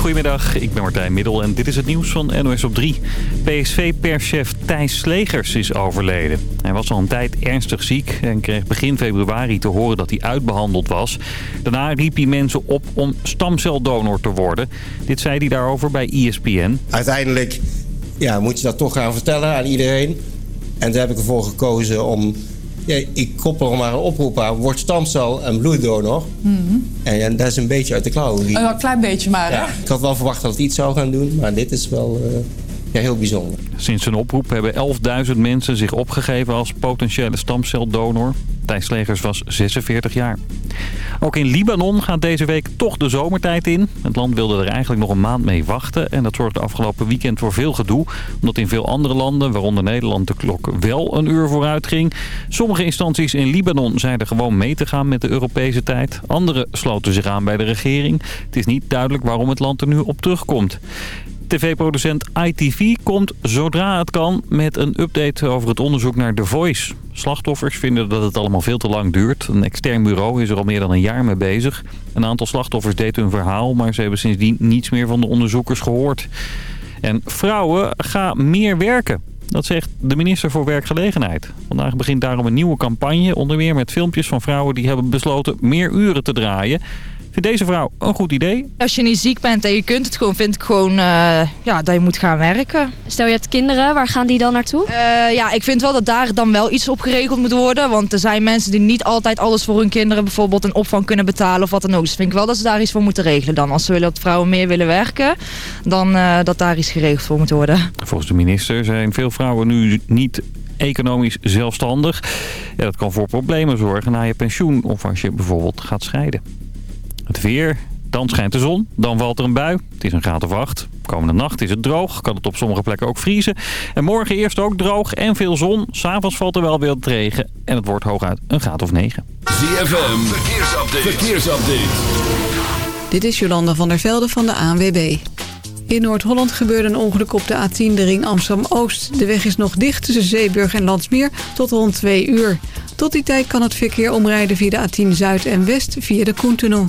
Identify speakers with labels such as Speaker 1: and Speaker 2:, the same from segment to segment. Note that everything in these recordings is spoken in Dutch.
Speaker 1: Goedemiddag, ik ben Martijn Middel en dit is het nieuws van NOS op 3. PSV-perschef Thijs Slegers is overleden. Hij was al een tijd ernstig ziek en kreeg begin februari te horen dat hij uitbehandeld was. Daarna riep hij mensen op om stamceldonor te worden. Dit zei hij daarover bij ESPN.
Speaker 2: Uiteindelijk ja, moet je dat toch gaan vertellen aan iedereen. En daar heb ik ervoor gekozen om ja, ik koppel er maar een oproep aan. Word stamcel en bloeddonor. en, en dat is een beetje uit de klauwen.
Speaker 3: Een klein beetje maar, hè?
Speaker 2: Ik had wel verwacht dat het iets zou gaan doen. Maar dit is wel uh, ja, heel bijzonder.
Speaker 1: Sinds zijn oproep hebben 11.000 mensen zich opgegeven als potentiële stamceldonor. Thijs Legers was 46 jaar. Ook in Libanon gaat deze week toch de zomertijd in. Het land wilde er eigenlijk nog een maand mee wachten. En dat zorgde afgelopen weekend voor veel gedoe. Omdat in veel andere landen, waaronder Nederland, de klok wel een uur vooruit ging. Sommige instanties in Libanon zeiden gewoon mee te gaan met de Europese tijd. Andere sloten zich aan bij de regering. Het is niet duidelijk waarom het land er nu op terugkomt. TV-producent ITV komt zodra het kan met een update over het onderzoek naar The Voice. Slachtoffers vinden dat het allemaal veel te lang duurt. Een extern bureau is er al meer dan een jaar mee bezig. Een aantal slachtoffers deed hun verhaal, maar ze hebben sindsdien niets meer van de onderzoekers gehoord. En vrouwen gaan meer werken. Dat zegt de minister voor Werkgelegenheid. Vandaag begint daarom een nieuwe campagne, onder meer met filmpjes van vrouwen die hebben besloten meer uren te draaien. Vindt deze vrouw een goed idee?
Speaker 4: Als je niet ziek bent en je kunt het gewoon, vind ik gewoon uh, ja, dat je moet gaan werken.
Speaker 5: Stel je hebt kinderen, waar gaan die dan naartoe?
Speaker 4: Uh, ja, ik vind wel dat daar dan wel iets op geregeld moet worden. Want er zijn mensen die niet altijd alles voor hun kinderen bijvoorbeeld een opvang kunnen betalen of wat dan ook. Dus vind ik wel dat ze daar iets voor moeten regelen dan. Als ze willen dat vrouwen meer willen werken, dan uh, dat daar iets geregeld voor moet worden.
Speaker 1: Volgens de minister zijn veel vrouwen nu niet economisch zelfstandig. Ja, dat kan voor problemen zorgen na je pensioen of als je bijvoorbeeld gaat scheiden. Het weer, dan schijnt de zon, dan valt er een bui. Het is een graad of 8. Komende nacht is het droog, kan het op sommige plekken ook vriezen. En morgen eerst ook droog en veel zon. S'avonds valt er wel weer wat regen en het wordt hooguit een graad of 9.
Speaker 6: ZFM, verkeersupdate. verkeersupdate.
Speaker 7: Dit is Jolanda van der Velde van de ANWB. In Noord-Holland gebeurde een ongeluk op de A10, de ring Amsterdam-Oost. De weg is nog dicht tussen Zeeburg en Landsmeer tot rond 2 uur. Tot die tijd kan het verkeer omrijden via de A10 Zuid en West via de Koentunnel.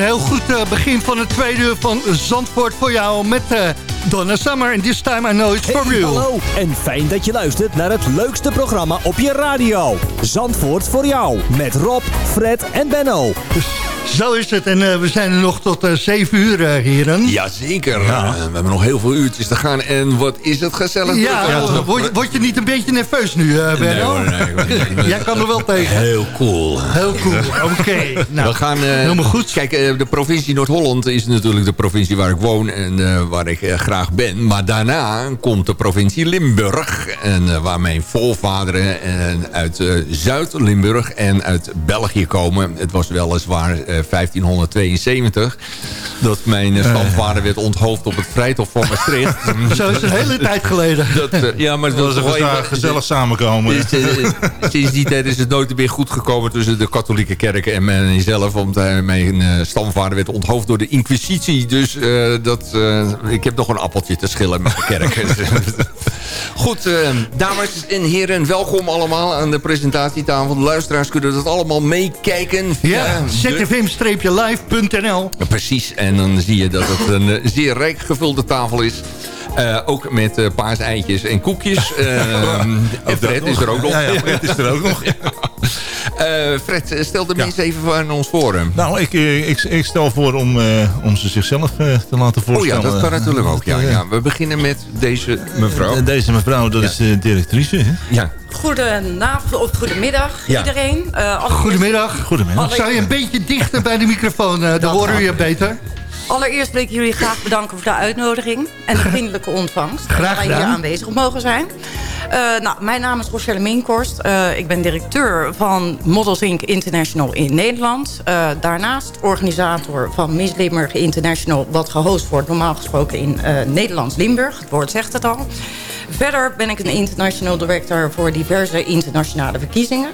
Speaker 3: Heel goed uh, begin van het tweede uur van Zandvoort voor jou met uh, Donna Summer. And this time I know it's for you.
Speaker 8: Hallo en fijn dat je luistert naar het leukste programma op je radio. Zandvoort voor jou met Rob, Fred en Benno.
Speaker 3: Zo is het. En uh, we zijn er nog tot uh, 7 uur, uh, heren.
Speaker 9: Jazeker. Ja. we hebben nog heel veel uurtjes te gaan. En wat is het gezellig.
Speaker 3: Ja, ja word, word, je niet een beetje nerveus nu, uh, Benno? Nee, hoor, nee, nee, Jij kan er wel tegen.
Speaker 9: Heel cool.
Speaker 3: Heel cool. Oké. Okay. Nou,
Speaker 9: we gaan,
Speaker 3: helemaal goed.
Speaker 9: Kijk, de provincie Noord-Holland is natuurlijk de provincie waar ik woon en waar ik graag ben. Maar daarna komt de provincie Limburg. En waar mijn voorvaderen uit Zuid-Limburg en uit België komen. Het was weliswaar 1572. Dat mijn uh, stamvader werd onthoofd op het Vrijthof van Maastricht.
Speaker 3: Zo is het een hele tijd geleden.
Speaker 9: Dat, ja, maar dat
Speaker 10: was even gezellig samenkomen.
Speaker 9: Sinds die tijd is het nooit meer goed gekomen tussen de katholieke kerk en mijzelf. Want mijn stamvader werd onthoofd door de inquisitie. Dus dat, ik heb nog een appeltje te schillen met de kerk. Goed, dames en heren, welkom allemaal aan de presentatietafel. De luisteraars kunnen dat allemaal meekijken.
Speaker 3: Ja, zfm-live.nl
Speaker 9: Precies, en dan zie je dat het een zeer rijk gevulde tafel is. Uh, ook met uh, paars eitjes en koekjes. Uh, en Fred is er ook nog.
Speaker 10: Ja, ja Fred is er ook nog.
Speaker 9: Fred, stel de mensen even van ons voor.
Speaker 10: Nou, ik, ik, ik, stel voor om, om ze zichzelf te laten voorstellen.
Speaker 9: Oh ja, dat kan natuurlijk ook. Ja, ja. We beginnen met deze mevrouw.
Speaker 10: Deze mevrouw, dat is de directrice. Hè?
Speaker 9: Ja.
Speaker 11: Goedenavond of goedemiddag ja. iedereen.
Speaker 3: Uh, Goedemiddag.
Speaker 10: Goedemiddag.
Speaker 3: Zou je een beetje dichter bij de microfoon, uh, dan horen we je beter.
Speaker 11: Allereerst wil ik jullie graag bedanken voor de uitnodiging en de vriendelijke ontvangst.
Speaker 3: Graag
Speaker 11: gedaan. hier aanwezig mogen zijn. Uh, nou, mijn naam is Rochelle Minkorst. Uh, ik ben directeur van Models Inc. International in Nederland. Uh, daarnaast organisator van Miss Limburg International... wat gehost wordt normaal gesproken in Nederlands Limburg. Het woord zegt het al. Verder ben ik een international director voor diverse internationale verkiezingen.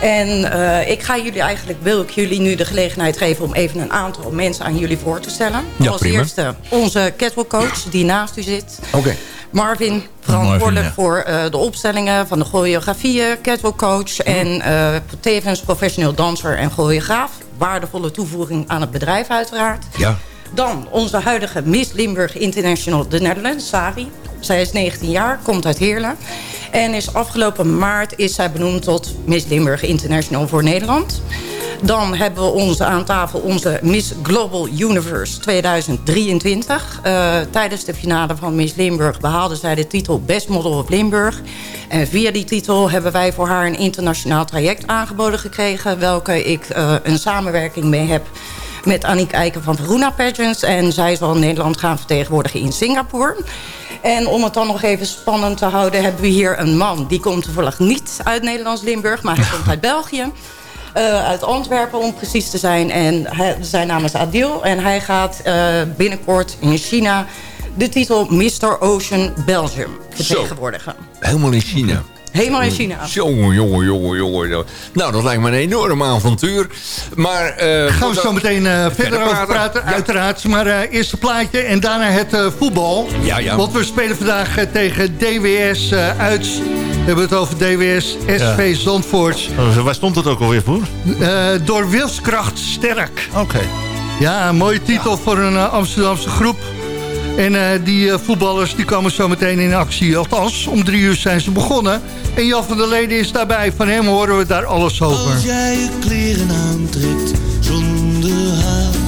Speaker 11: En uh, ik ga jullie eigenlijk, wil ik jullie nu de gelegenheid geven... om even een aantal mensen aan jullie voor te stellen.
Speaker 9: Ja,
Speaker 11: Als
Speaker 9: prima.
Speaker 11: eerste onze coach die naast u zit.
Speaker 9: Oké. Okay.
Speaker 11: Marvin, verantwoordelijk Marvin, ja. voor uh, de opstellingen van de choreografieën, coach mm. en uh, tevens professioneel danser en choreograaf. Waardevolle toevoeging aan het bedrijf uiteraard.
Speaker 9: Ja.
Speaker 11: Dan onze huidige Miss Limburg International de Netherlands, Sari. Zij is 19 jaar, komt uit Heerlen. En is afgelopen maart is zij benoemd tot Miss Limburg International voor Nederland. Dan hebben we onze aan tafel onze Miss Global Universe 2023. Uh, tijdens de finale van Miss Limburg behaalde zij de titel Best Model of Limburg. En via die titel hebben wij voor haar een internationaal traject aangeboden gekregen... welke ik uh, een samenwerking mee heb met Aniek Eiken van Veruna Pageants. En zij zal Nederland gaan vertegenwoordigen in Singapore. En om het dan nog even spannend te houden... hebben we hier een man. Die komt toevallig niet uit Nederlands-Limburg... maar hij komt uit België. Uh, uit Antwerpen om precies te zijn. En hij, zijn naam is Adil. En hij gaat uh, binnenkort in China de titel Mr. Ocean Belgium vertegenwoordigen.
Speaker 9: Zo, helemaal in China.
Speaker 11: Helemaal in China.
Speaker 9: Jongen, jongen, jongen, jongen. Nou, dat lijkt me een enorm avontuur. Maar, uh,
Speaker 3: Gaan we zo meteen uh, verder over praten, ja. uiteraard. Maar uh, eerst een plaatje en daarna het voetbal.
Speaker 9: Ja, ja.
Speaker 3: Want we spelen vandaag tegen DWS uit. We hebben het over DWS SV ja. Zandvoort.
Speaker 10: Oh, waar stond het ook alweer voor?
Speaker 3: door Wilskracht Sterk.
Speaker 10: Oké. Okay.
Speaker 3: Ja, een mooie titel voor een Amsterdamse groep. En uh, die uh, voetballers die komen zo meteen in actie. Althans, om drie uur zijn ze begonnen. En Jan van der Leden is daarbij. Van hem horen we daar alles over.
Speaker 12: Als jij je kleren aantrekt zonder haast.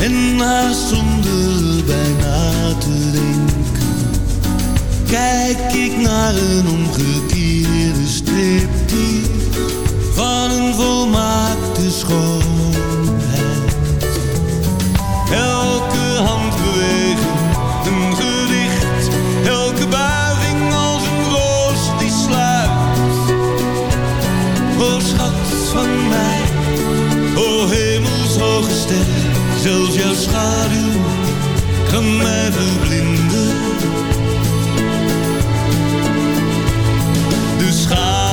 Speaker 12: En haast zonder bijna te denken. Kijk ik naar een omgekeerde striptease. Van een volmaakte schoonheid. Ster. Zelfs jouw schaduw kan mij verblinden. Dus ga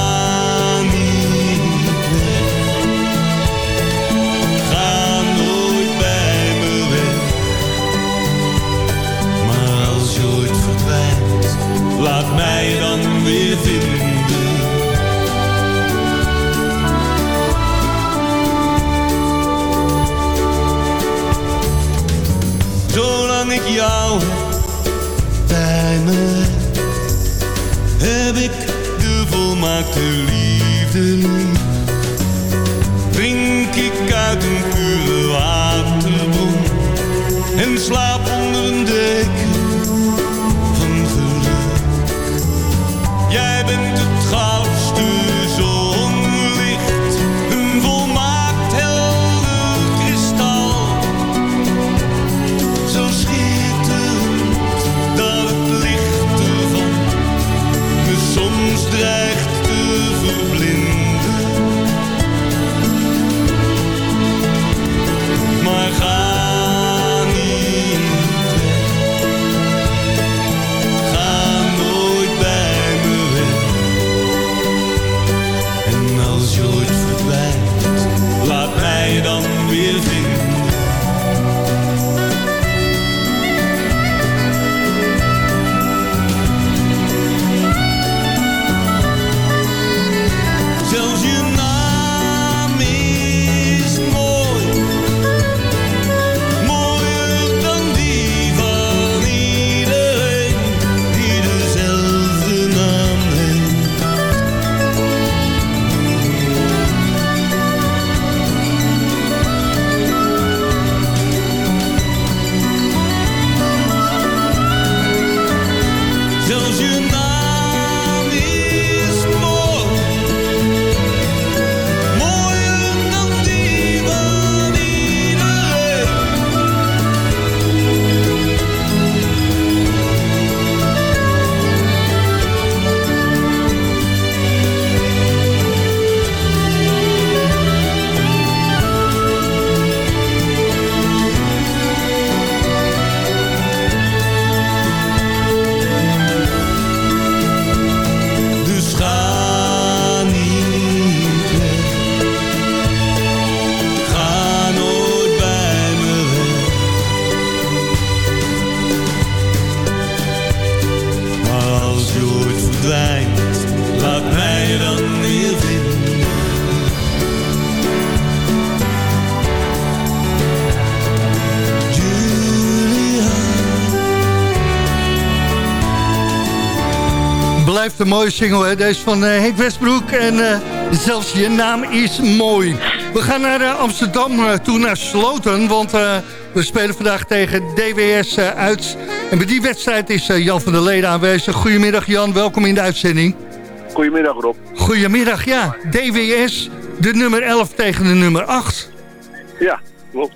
Speaker 12: een
Speaker 3: mooie single, hè? Deze van eh, Henk Westbroek. En eh, zelfs je naam is mooi. We gaan naar eh, Amsterdam toe, naar Sloten. Want we spelen vandaag tegen DWS uit. En bij die wedstrijd is Jan van der Leden aanwezig. Goedemiddag Jan, welkom in de uitzending.
Speaker 13: Goedemiddag Rob.
Speaker 3: Goedemiddag, ja. DWS, de nummer 11 tegen de nummer 8.
Speaker 13: Ja, klopt.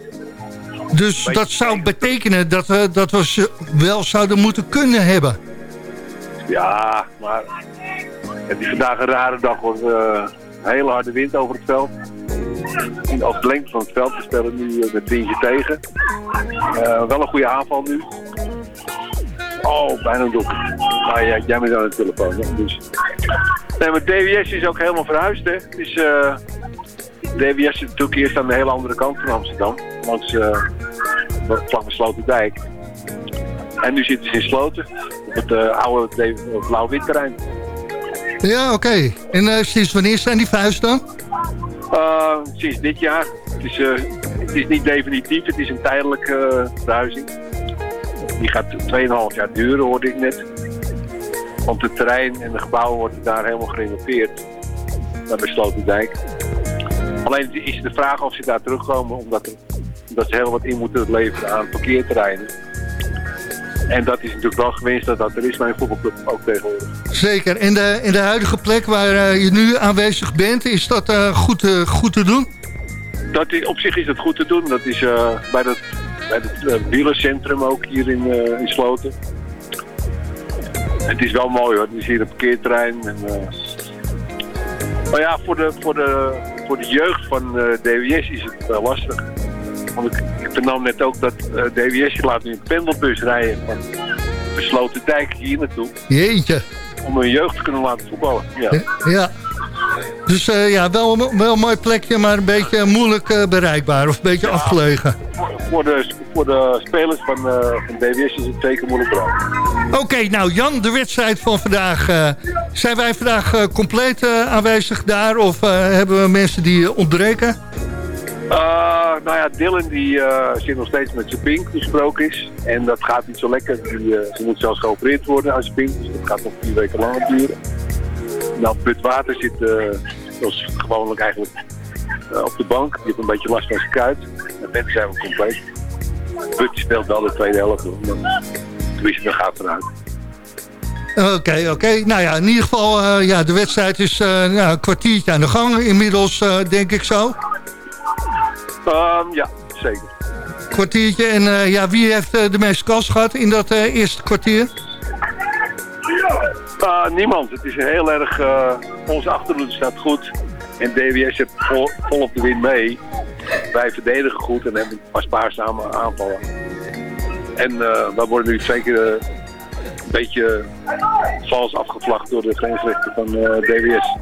Speaker 3: Dus dat zou betekenen dat we, dat we ze wel zouden moeten kunnen hebben.
Speaker 13: Ja, maar het is vandaag een rare dag hoor. Een hele harde wind over het veld. En over de lengte van het veld. We spelen nu eh, met windje tegen. Eh, wel een goede aanval nu. Oh, bijna een doek. Maar jij bent aan de telefoon. Hè? Dus. Nee, maar DWS is ook helemaal verhuisd. Hè? DWS is natuurlijk eerst aan de hele andere kant van Amsterdam. Langs uh, vlak Sloterdijk. En nu zitten ze in Sloten. Op het eh, oude blauw-wit terrein.
Speaker 3: Ja, oké. En eh, sinds wanneer zijn die verhuisd dan?
Speaker 13: Uh, sinds dit jaar. Het is, eh, het is niet definitief, het is een tijdelijke eh, verhuizing. Die gaat 2,5 jaar duren, hoorde ik net. Want het terrein en de gebouwen worden daar helemaal gerenoveerd. Daar bij Sloterdijk. Alleen is de vraag of ze daar terugkomen, omdat, er, omdat ze heel wat in moeten leveren aan parkeerterreinen. En dat is natuurlijk wel gewenst dat dat er is bij een voetbalclub ook tegenwoordig.
Speaker 3: Zeker. En de, en de huidige plek waar eh, je nu aanwezig bent, is dat eh, goed, eh, goed te doen?
Speaker 13: Dat is, op zich is dat goed te doen. Dat is bij het, bij het wielencentrum ook hier in, in Sloten. Het is wel mooi hoor. Het is hier een parkeerterrein. En, Maar ja, voor de, voor de, voor de jeugd van eh, DWS is het wel lastig. Want ik vernam net ook dat eh, DWS laat nu een pendelbus rijden van de Sloterdijk hier naartoe.
Speaker 3: Jeetje.
Speaker 13: Om hun jeugd te kunnen laten voetballen. Ja.
Speaker 3: Ja. Dus eh, ja, wel, wel een mooi plekje, maar een beetje moeilijk eh, bereikbaar. Of een beetje afgelegen.
Speaker 13: Voor de, voor de spelers van, van DWS is het zeker moeilijk bereikt.
Speaker 3: Oké, nou Jan, de wedstrijd van vandaag. zijn wij vandaag compleet aanwezig daar? Of hebben we mensen die ontbreken?
Speaker 13: Uh, nou ja, Dylan die eh, zit nog steeds met zijn pink gesproken is. En dat gaat niet zo lekker. Die, eh, ze moet zelfs geopereerd worden aan zijn pink. Dus dat gaat nog vier weken langer duren. Nou, Put Water zit zoals gewoonlijk eigenlijk op de bank. Die heeft een beetje last van zijn kuit. En mensen zijn we compleet. Put speelt wel de tweede helft. Tenminste, dan gaat eruit.
Speaker 3: Oké, oké. Nou ja, in ieder geval, ja, de wedstrijd is nou, een kwartiertje aan de gang. Inmiddels, denk ik zo.
Speaker 13: Um, ja, zeker.
Speaker 3: Kwartiertje. En ja, wie heeft de meeste kans gehad in dat eerste kwartier?
Speaker 13: niemand. Het is heel erg... onze achterhoede staat goed. En DWS heeft vol, vol op de win mee. Wij verdedigen goed en hebben een spaarzame aanvallen. En we worden nu twee keer uh, een beetje vals afgevlacht door de grensrechter van DWS.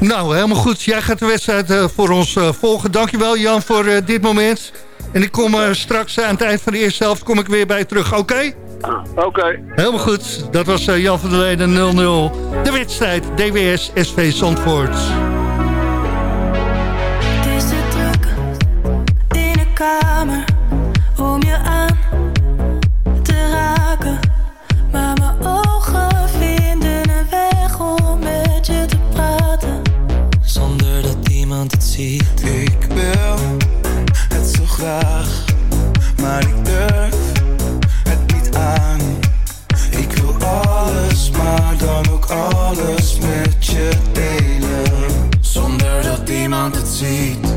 Speaker 3: Nou, helemaal goed. Jij gaat de wedstrijd voor ons volgen. Dankjewel Jan voor dit moment. En ik kom straks aan het eind van de eerste helft kom ik weer bij je terug. Oké? Okay?
Speaker 13: Oké. Okay.
Speaker 3: Helemaal goed. Dat was Jan van der Leden 0-0. De wedstrijd DWS SV Zandvoort.
Speaker 14: Het is te druk in de kamer om je aan te raken.
Speaker 15: Ik wil het zo graag, maar ik durf het niet aan. Ik wil alles, maar dan ook alles met je delen. Zonder dat iemand het ziet.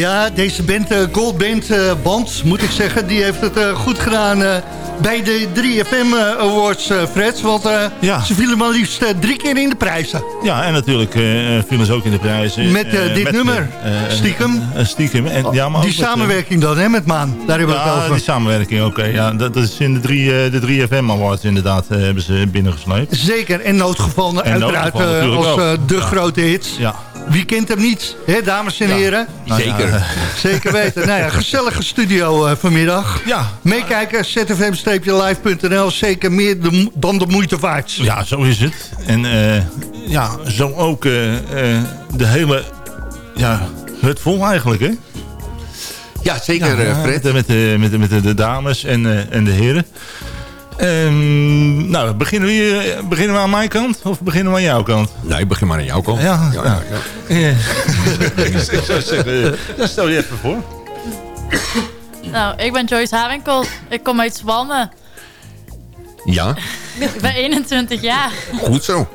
Speaker 3: Ja, deze band, eh, Gold Band, eh, band, moet ik zeggen, die heeft het eh, goed gedaan bij de 3FM eh, Awards, Fred. Want ze vielen maar liefst drie keer in de prijzen.
Speaker 10: Ja, en natuurlijk vielen ze ook in de prijzen.
Speaker 3: Met, dit nummer, Stiekem.
Speaker 10: stiekem. En, ja, maar
Speaker 3: die samenwerking dan, hè, met Maan. Daar hebben we het
Speaker 10: ja,
Speaker 3: over.
Speaker 10: die samenwerking, oké. ja, dat, dat is in de, drie, de 3FM Awards inderdaad hebben ze binnengesleept.
Speaker 3: Zeker, en noodgevallen
Speaker 10: En
Speaker 3: uiteraard als de
Speaker 10: Ja.
Speaker 3: grote hit.
Speaker 10: Ja.
Speaker 3: Wie kent hem niet, hè, dames en
Speaker 10: Ja.
Speaker 3: heren?
Speaker 10: Nou ja, Zeker.
Speaker 3: Zeker weten. nou ja, gezellige studio eh, vanmiddag.
Speaker 10: Ja.
Speaker 3: Meekijken, zfm-live.nl. Zeker meer de dan de moeite waard.
Speaker 10: Ja, zo is het. En eh, ja, zo ook eh, eh, de hele... Ja, het vol eigenlijk, hè?
Speaker 9: Ja, zeker, eh, Fred.
Speaker 10: Met, de- met, de, met, de, met de, de dames en, eh, en de heren. Ehm, nou, beginnen we, hier- beginnen we aan mijn kant of beginnen we aan jouw kant?
Speaker 9: Nee, begin maar aan jouw kant.
Speaker 10: Ja,
Speaker 9: ja,
Speaker 10: ja.
Speaker 9: ja.
Speaker 10: Ja. ik zou zeggen, ja, stel je even voor.
Speaker 16: Nou, ik ben Joyce Hawinkels. Ik kom uit Zwamme.
Speaker 9: Ja,
Speaker 16: Ik ben 21 jaar.
Speaker 9: goed zo.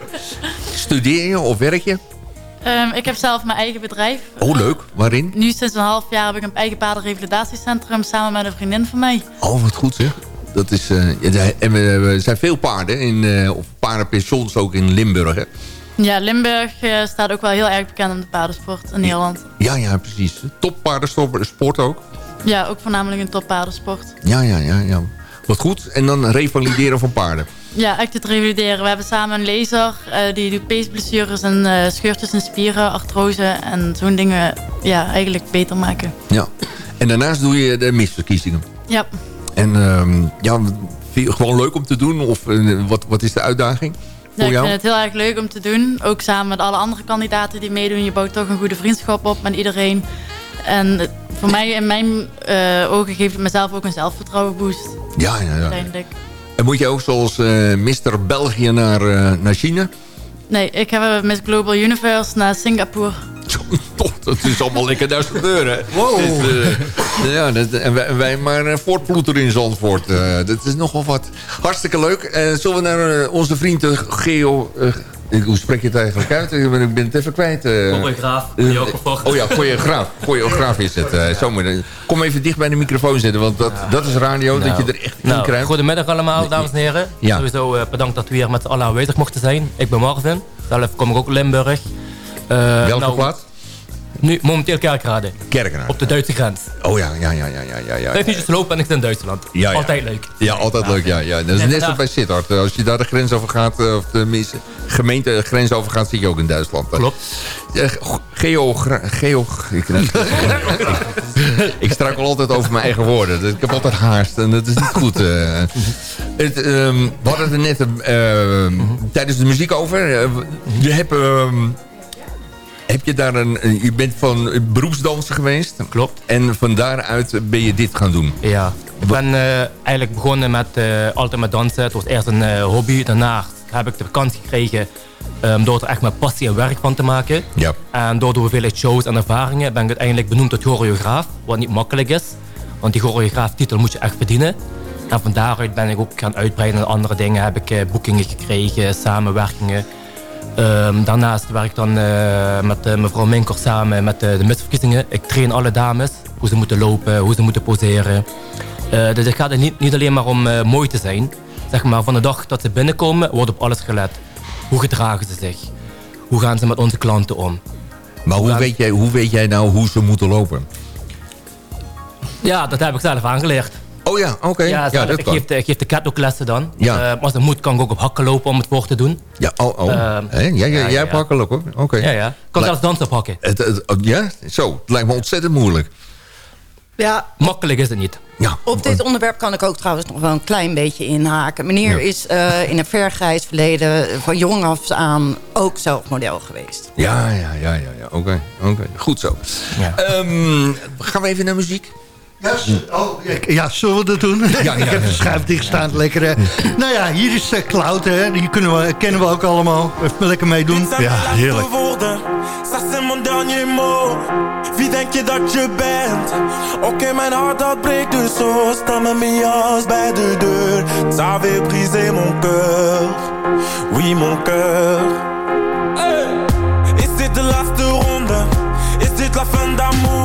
Speaker 9: Studeer je of werk je?
Speaker 16: Ehm, ik heb zelf mijn eigen bedrijf.
Speaker 9: Oh, leuk. Waarin?
Speaker 16: Nu sinds een half jaar heb ik een eigen paardenrevalidatiecentrum samen met een vriendin van mij.
Speaker 9: Oh, wat goed zeg. Dat is, eh, en we- er zijn veel paarden, in, eh, of paardenpensions ook in Limburg. Hè?
Speaker 16: Ja, Limburg eh, staat ook wel heel erg bekend om de paardensport in Nederland.
Speaker 9: Ja, ja, precies. Toppaardensport ook.
Speaker 16: Ja, ook voornamelijk een toppaardensport.
Speaker 9: Ja, ja, ja, ja. Wat goed. En dan revalideren van paarden.
Speaker 16: Ja, echt het revalideren. We hebben samen een laser die doet peesblessures en scheurtjes in spieren, artrose en zo'n dingen ja, eigenlijk beter maken.
Speaker 9: Ja. En daarnaast doe je de misverkiezingen.
Speaker 16: Ja.
Speaker 9: En ehm, ja, vind je gewoon leuk om te doen? Of eh, wat, wat is de uitdaging
Speaker 16: Ja,
Speaker 9: voor
Speaker 16: ik vind het heel erg leuk om te doen. Ook samen met alle andere kandidaten die meedoen. Je bouwt toch een goede vriendschap op met iedereen. En voor mij, in mijn eh, ogen, geeft het mezelf ook een zelfvertrouwen boost.
Speaker 9: Ja, ja, ja.
Speaker 16: Uiteindelijk.
Speaker 9: En moet je ook zoals eh Mr. België naar, naar China?
Speaker 16: Nee, ik heb Miss Global Universe naar Singapore.
Speaker 9: Toch, dat is allemaal lekker duizend deuren. Wow. ja, dat, en, wij, en wij maar een voortploeter in Zandvoort. Eh, dat is nogal wat. Hartstikke leuk. Eh, zullen we naar eh, onze vriend eh, Geo... eh, ik- hoe spreek je het eigenlijk uit? Ik ben, ik ben het even kwijt. eh.
Speaker 17: Choreograaf,
Speaker 9: Eh,
Speaker 17: choreograaf.
Speaker 9: Oh ja, choreograaf. Choreograaf is het. eh, zo moet Kom even dicht bij de microfoon zitten, want dat, dat is radio, dat je er echt in
Speaker 17: nou,
Speaker 9: krijgt.
Speaker 17: Goedemiddag allemaal, dames en heren.
Speaker 9: Ja.
Speaker 17: Sowieso eh, bedankt dat we hier met z'n allen aanwezig mochten zijn. Ik ben Marvin. Zelf kom ik ook Limburg. Eh,
Speaker 9: Welke
Speaker 17: nou,
Speaker 9: plaats?
Speaker 17: Nu, momenteel Kerkrade.
Speaker 9: Kerkrade.
Speaker 17: Op de Duitse grens.
Speaker 9: Oh ja, ja, ja, ja, ja, ja. ja.
Speaker 17: Vijf minuutjes lopen en ik zit in Duitsland.
Speaker 9: Ja, ja.
Speaker 17: Altijd leuk.
Speaker 9: Ja, altijd leuk. Ja, ja. Dat is net zo
Speaker 17: vandaag-
Speaker 9: bij Sittard. Als je daar de grens over gaat, eh, of tenminste gemeente de grens over gaat, zit je ook in Duitsland.
Speaker 17: Klopt.
Speaker 9: Geo... Geo... Ik, struikel altijd over mijn eigen woorden. Dus Ik heb altijd haast en dat is niet goed. eh. Het, ehm, we hadden het er net eh, tijdens de muziek over. Je hebt... ehm, heb je daar een... Je bent van beroepsdanser geweest.
Speaker 17: Klopt.
Speaker 9: En van daaruit ben je dit gaan doen.
Speaker 17: Ja, ik ben eh, eigenlijk begonnen met eh, altijd met dansen. Het was eerst een eh, hobby. Daarna heb ik de vakantie gekregen um, door er echt mijn passie en werk van te maken.
Speaker 9: Ja.
Speaker 17: En door de hoeveelheid shows en ervaringen ben ik uiteindelijk benoemd tot choreograaf. Wat niet makkelijk is. Want die choreograaftitel moet je echt verdienen. En van daaruit ben ik ook gaan uitbreiden naar andere dingen. Heb ik boekingen gekregen, samenwerkingen. Ehm, daarnaast werk ik dan eh, met eh, mevrouw Minker samen met eh, de misverkiezingen. Ik train alle dames, hoe ze moeten lopen, hoe ze moeten poseren. Dus het gaat er niet, niet alleen maar om mooi te zijn. Zeg maar, van de dag dat ze binnenkomen, wordt op alles gelet. Hoe gedragen ze zich? Hoe gaan ze met onze klanten om?
Speaker 9: Maar hoe weet, jij, hoe weet jij nou hoe ze moeten lopen?
Speaker 17: Ja, dat heb ik zelf aangeleerd.
Speaker 9: Oh ja, oké.
Speaker 17: Ja,
Speaker 9: dat
Speaker 17: ik,
Speaker 9: kan.
Speaker 17: geef de, ik geef de catwalklessen dan.
Speaker 9: Ja.
Speaker 17: Eh, als het moet, kan ik ook op hakken lopen om het voor te doen.
Speaker 9: Ja, oh, oh. Hè? Jij, jij, jij hebt hakkelijk hoor. Oké.
Speaker 17: Ja, ja. Ik kan
Speaker 9: Lij-
Speaker 17: zelfs dansen op hakken.
Speaker 9: Het, het- ja, zo. Het lijkt me ontzettend moeilijk.
Speaker 11: Ja,
Speaker 17: Makkelijk is het niet.
Speaker 9: Ja.
Speaker 11: Op dit onderwerp kan ik ook trouwens nog wel een klein beetje inhaken. Meneer
Speaker 9: Ja.
Speaker 11: is eh, in een vergrijs verleden van jong af aan ook zelf model geweest.
Speaker 9: Ja, ja, ja, ja. ja. Oké, oké. Goed zo. Ehm, gaan we even naar muziek?
Speaker 3: Ja, s- oh, ja, ja, zullen we dat doen?
Speaker 9: Ja, ja,
Speaker 3: ik heb de
Speaker 9: ja.
Speaker 3: schuif dichtgestaan. Lekker. hè. nou ja, hier is eh, Cloud. Hè. Die kunnen we, kennen we ook allemaal. Even lekker meedoen. Ja, heerlijk.
Speaker 18: woorden, ça c'est mon dernier mot. Wie denk je dat je bent? Oké, mijn hart dat breekt dus zo. Sta met mijn jas bij de deur. Ça avait brisé mon cœur. Oui, mon cœur. Hey. Is dit de laatste ronde? Is dit la fin d'amour?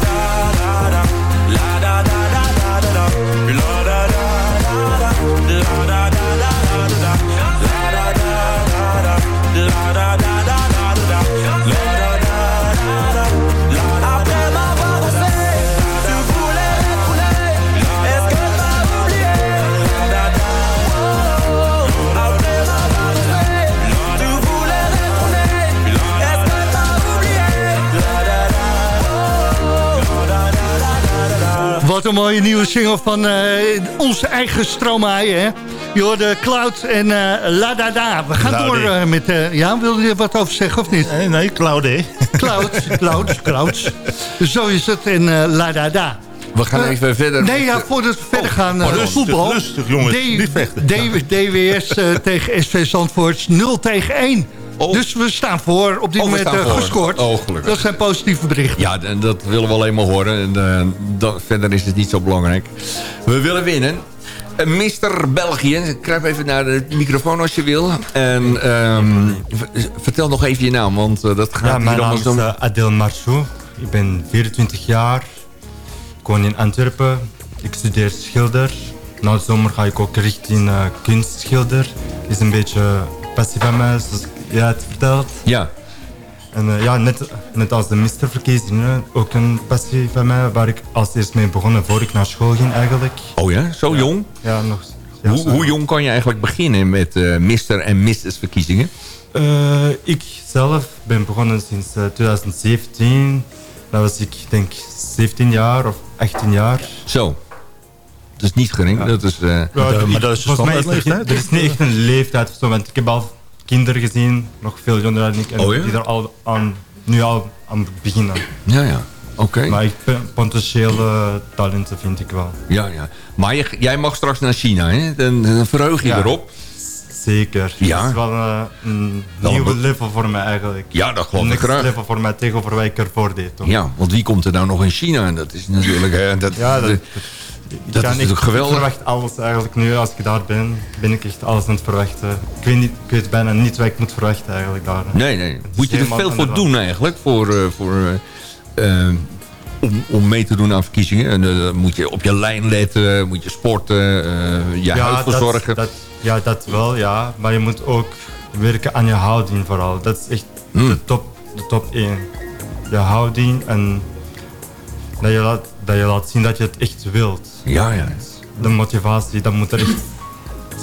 Speaker 3: een mooie nieuwe single van eh, onze eigen Stromae, hè? Je hoorde Cloud en eh La Da Da. We gaan door eh, met... eh, ja, wilde je er wat over zeggen of niet?
Speaker 10: Nee, nee, Cloud, hè?
Speaker 3: Cloud, Cloud, Cloud. Dus zo is het in eh, La Da Da.
Speaker 9: We gaan even verder.
Speaker 3: Nee, ja, voordat we verder gaan,
Speaker 10: oh,
Speaker 3: eh,
Speaker 10: rustig,
Speaker 3: voetbal.
Speaker 10: rustig, jongens,
Speaker 3: D-
Speaker 10: niet vechten.
Speaker 3: D- DWS eh, tegen SV Zandvoort 0 tegen 1. Dus we staan voor, op dit
Speaker 9: Oh,
Speaker 3: moment
Speaker 9: voor.
Speaker 3: gescoord.
Speaker 9: Oh,
Speaker 3: dat zijn positieve berichten.
Speaker 9: Ja, en dat willen we alleen maar horen. En, eh, dat- verder is het niet zo belangrijk. We willen winnen. Eh, Mr. België, kruip even naar de microfoon als je wil. En ehm, vertel nog even je naam, want dat gaat
Speaker 19: Ja,
Speaker 9: hier
Speaker 19: mijn naam is eh, Adel Marchou. Ik ben 24 jaar. Ik woon in Antwerpen. Ik studeer schilder. Na de zomer ga ik ook richting kunstschilder. is een beetje passie van mij, zoals jij het vertelt.
Speaker 9: Ja.
Speaker 19: En eh, ja, net, net als de misterverkiezingen, ook een passie van mij, waar ik als eerst mee begonnen voor ik naar school ging eigenlijk.
Speaker 9: Oh ja, zo jong?
Speaker 19: Ja, nog. ja,
Speaker 9: Hoe, hoe jong kan je eigenlijk beginnen met eh Mr. en Mrs. verkiezingen?
Speaker 19: Eh, ik zelf ben begonnen sinds eh, 2017. Dat was ik denk 17 jaar of 18 jaar.
Speaker 9: Zo. Dat is niet gering. Dat is, eh,
Speaker 19: Ja, ik- volgens mij is er, er is niet echt een leeftijd of zo, want ik heb al kinderen gezien, nog veel jonger dan ik, en
Speaker 9: Oh ja?
Speaker 19: die er al aan, nu al aan beginnen.
Speaker 9: Ja, ja. Oké.
Speaker 19: Maar ik, potentiële talenten vind ik wel.
Speaker 9: Ja, ja. Maar je, jij mag straks naar China, hè? Dan, dan verheug je
Speaker 19: Ja.
Speaker 9: erop.
Speaker 19: Zeker.
Speaker 9: Ja.
Speaker 19: Dat is wel eh, een
Speaker 9: Dan
Speaker 19: nieuwe level voor mij eigenlijk.
Speaker 9: Ja, dat geloof
Speaker 19: Een
Speaker 9: ik graag.
Speaker 19: level voor mij tegenover wat ik ervoor deed. Toch?
Speaker 9: Ja, want wie komt er nou nog in China? En Dat is natuurlijk... hè, dat,
Speaker 19: Ja, dat,
Speaker 9: dat,
Speaker 19: Ik
Speaker 9: is natuurlijk
Speaker 19: echt-
Speaker 9: geweldig.
Speaker 19: Ik verwacht alles eigenlijk nu. Als ik daar ben, ben ik echt alles aan het verwachten. Ik weet, niet, ik weet bijna niet wat ik moet verwachten eigenlijk daar.
Speaker 9: Nee, nee.
Speaker 19: Is
Speaker 9: Moet je er veel voor doen eigenlijk? Voor, eh, voor, eh, eh, om, om mee te doen aan verkiezingen? En, moet je op je lijn letten? Moet je sporten? je huis
Speaker 19: dat-
Speaker 9: verzorgen?
Speaker 19: Dat, ja, dat wel, ja. Maar je moet ook werken aan je houding vooral. Dat is echt
Speaker 9: Hmm.
Speaker 19: de, top, de top 1. Je houding en dat je, laat, dat je laat zien dat je het echt wilt.
Speaker 9: Ja, ja.
Speaker 19: De motivatie, dat moet er echt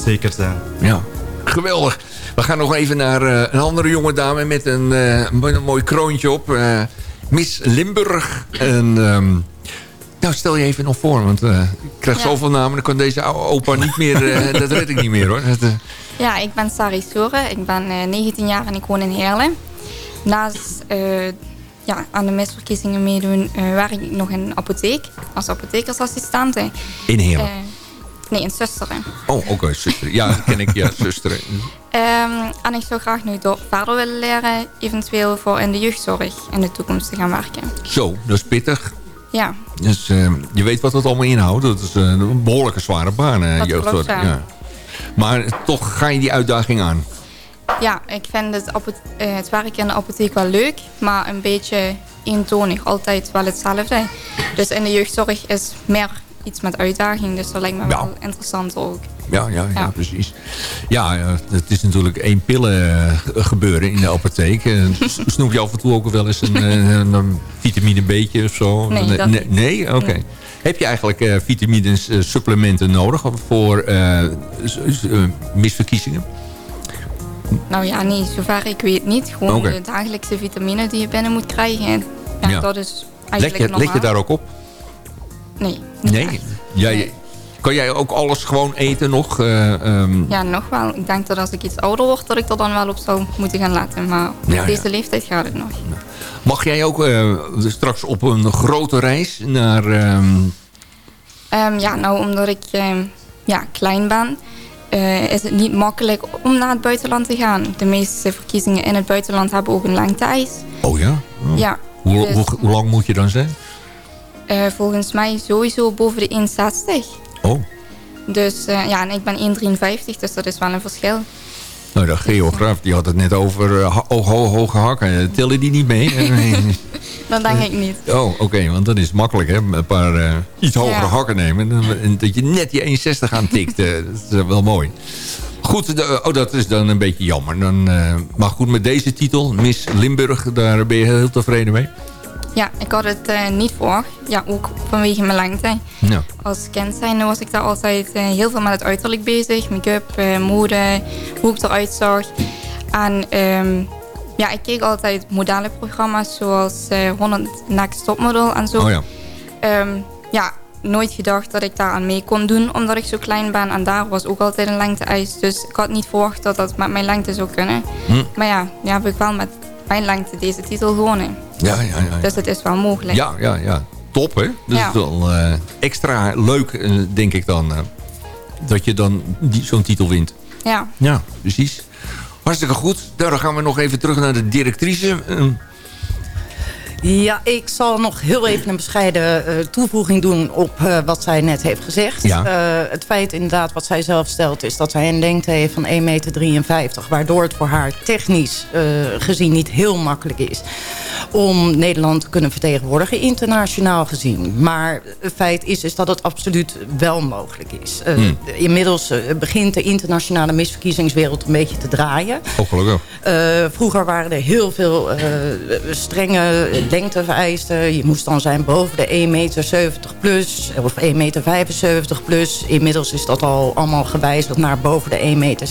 Speaker 19: zeker zijn.
Speaker 9: Ja, geweldig. We gaan nog even naar eh, een andere jonge dame met een, eh, met een mooi kroontje op. eh, Miss Limburg. En, ehm, nou, stel je even nog voor, want eh, ik krijg zoveel namen. Dan kan deze oude opa niet meer, eh, dat red ik niet meer hoor. Dat,
Speaker 20: Ja, ik ben Sari Soren. Ik ben eh, 19 jaar en ik woon in Heerlen. Naast eh, ja, aan de misverkiezingen meedoen eh, werk ik nog in een apotheek. Als apothekersassistente.
Speaker 9: in Heerlen.
Speaker 20: Eh, nee, in Susteren.
Speaker 9: oh, oké, zuster. Ja, dat ken ik. Ja, zuster.
Speaker 20: Ehm, en ik zou graag nu door, verder willen leren, eventueel voor in de jeugdzorg in de toekomst te gaan werken.
Speaker 9: Zo, dat is pittig.
Speaker 20: Ja,
Speaker 9: Dus eh, je weet wat dat allemaal inhoudt. Dat is eh, een behoorlijke zware baan, jeugdzorg.
Speaker 20: klopt, ja.
Speaker 9: Maar toch ga je die uitdaging aan.
Speaker 20: Ja ik vind het, eh, het werk in de apotheek wel leuk, maar een beetje eentonig. Altijd wel hetzelfde. Dus in de jeugdzorg is meer iets met uitdaging, dus dat lijkt me wel interessant ook.
Speaker 9: Ja, ja, ja,
Speaker 20: Ja.
Speaker 9: precies. Ja, ja, het is natuurlijk één pillen eh, gebeuren in de apotheek. Eh, Snoep je af en toe ook wel eens een, eh, een, een vitamine beetje of zo?
Speaker 20: Nee, dat
Speaker 9: nee? Oké.
Speaker 20: Nee.
Speaker 9: Heb je eigenlijk eh, vitamines, eh, supplementen nodig voor eh, eh, misverkiezingen?
Speaker 20: Nou ja, nee, zover ik weet niet. Gewoon de dagelijkse vitamine die je binnen moet krijgen. Ja,
Speaker 9: Ja.
Speaker 20: dat is eigenlijk
Speaker 9: je, let je
Speaker 20: normaal.
Speaker 9: daar ook op?
Speaker 20: Nee.
Speaker 9: Nee? Je- kan kan jij ook alles gewoon eten nog? Eh, ehm,
Speaker 20: Ja, nog wel. Ik denk dat als ik iets ouder word, dat ik er dan wel op zou moeten gaan letten. Maar
Speaker 9: Ja,
Speaker 20: op deze leeftijd gaat het nog.
Speaker 9: Mag jij ook eh, straks op een grote reis naar... ehm,
Speaker 20: Ehm, ja, nou, omdat ik ja, klein ben, eh, is het niet makkelijk om naar het buitenland te gaan. De meeste verkiezingen in het buitenland hebben ook een lengte-eis.
Speaker 9: oh ja? Oh.
Speaker 20: Ja,
Speaker 9: Hoe,
Speaker 20: dus-
Speaker 9: hoe, hoe lang moet je dan zijn?
Speaker 20: Eh, volgens mij sowieso boven de 1,60.
Speaker 9: Oh.
Speaker 20: Dus eh, ja, en ik ben 1,53, dus dat is wel een verschil.
Speaker 9: Nou, de geograaf die had het net over eh, ho- ho- hoge hakken. Tellen die niet mee?
Speaker 20: Dat denk ik niet.
Speaker 9: oh, oké, want dan is het makkelijk, hè? Een paar eh, iets hogere
Speaker 20: Ja.
Speaker 9: hakken nemen. En, dat je net die 1,60 aantikt. eh, dat is wel mooi. Goed, de- oh, dat is dan een beetje jammer. Dan, eh, maar goed, met deze titel, Miss Limburg, daar ben je heel tevreden mee?
Speaker 20: Ja, ik had het eh, niet voor. Ja, ook vanwege mijn lengte.
Speaker 9: Ja.
Speaker 20: Als kind zijnde was ik daar altijd eh, heel veel met het uiterlijk bezig. Make-up, eh, mode, hoe ik eruit zag. En ehm, ja, ik keek altijd modellenprogramma's zoals eh 100 Next Topmodel en zo.
Speaker 9: Oh ja.
Speaker 20: Ehm, ja, nooit gedacht dat ik daar aan mee kon doen omdat ik zo klein ben. En daar was ook altijd een lengte-eis. Dus ik had niet verwacht dat dat met mijn lengte zou kunnen.
Speaker 9: Hm.
Speaker 20: Maar ja, nu heb ik wel met mijn lengte deze titel gewonnen.
Speaker 9: Ja, ja, ja.
Speaker 20: Dus het is wel mogelijk.
Speaker 9: Ja, ja, ja. Top, hè? Dat
Speaker 20: Ja.
Speaker 9: is wel eh, extra leuk, eh, denk ik dan. eh, dat je dan die- zo'n titel wint.
Speaker 20: Ja.
Speaker 9: Ja, precies. Hartstikke goed. Nou, Dan gaan we nog even terug naar de directrice.
Speaker 11: Ja, ik zal nog heel even een bescheiden eh, toevoeging doen op eh, wat zij net heeft gezegd.
Speaker 9: Ja.
Speaker 11: Eh, het feit inderdaad wat zij zelf stelt is dat zij een lengte heeft van 1,53 meter. Waardoor het voor haar technisch gezien niet heel makkelijk is om Nederland te kunnen vertegenwoordigen internationaal gezien. Maar het feit is, is dat het absoluut wel mogelijk is.
Speaker 9: Hmm.
Speaker 11: Inmiddels begint de internationale misverkiezingswereld een beetje te draaien.
Speaker 9: Oh, gelukkig.
Speaker 11: Vroeger waren er heel veel strenge lengtevereisten. Je moest dan zijn boven de 1,70 meter plus of 1,75 meter plus. Inmiddels is dat al allemaal gewijzigd naar boven de 1,60 meter.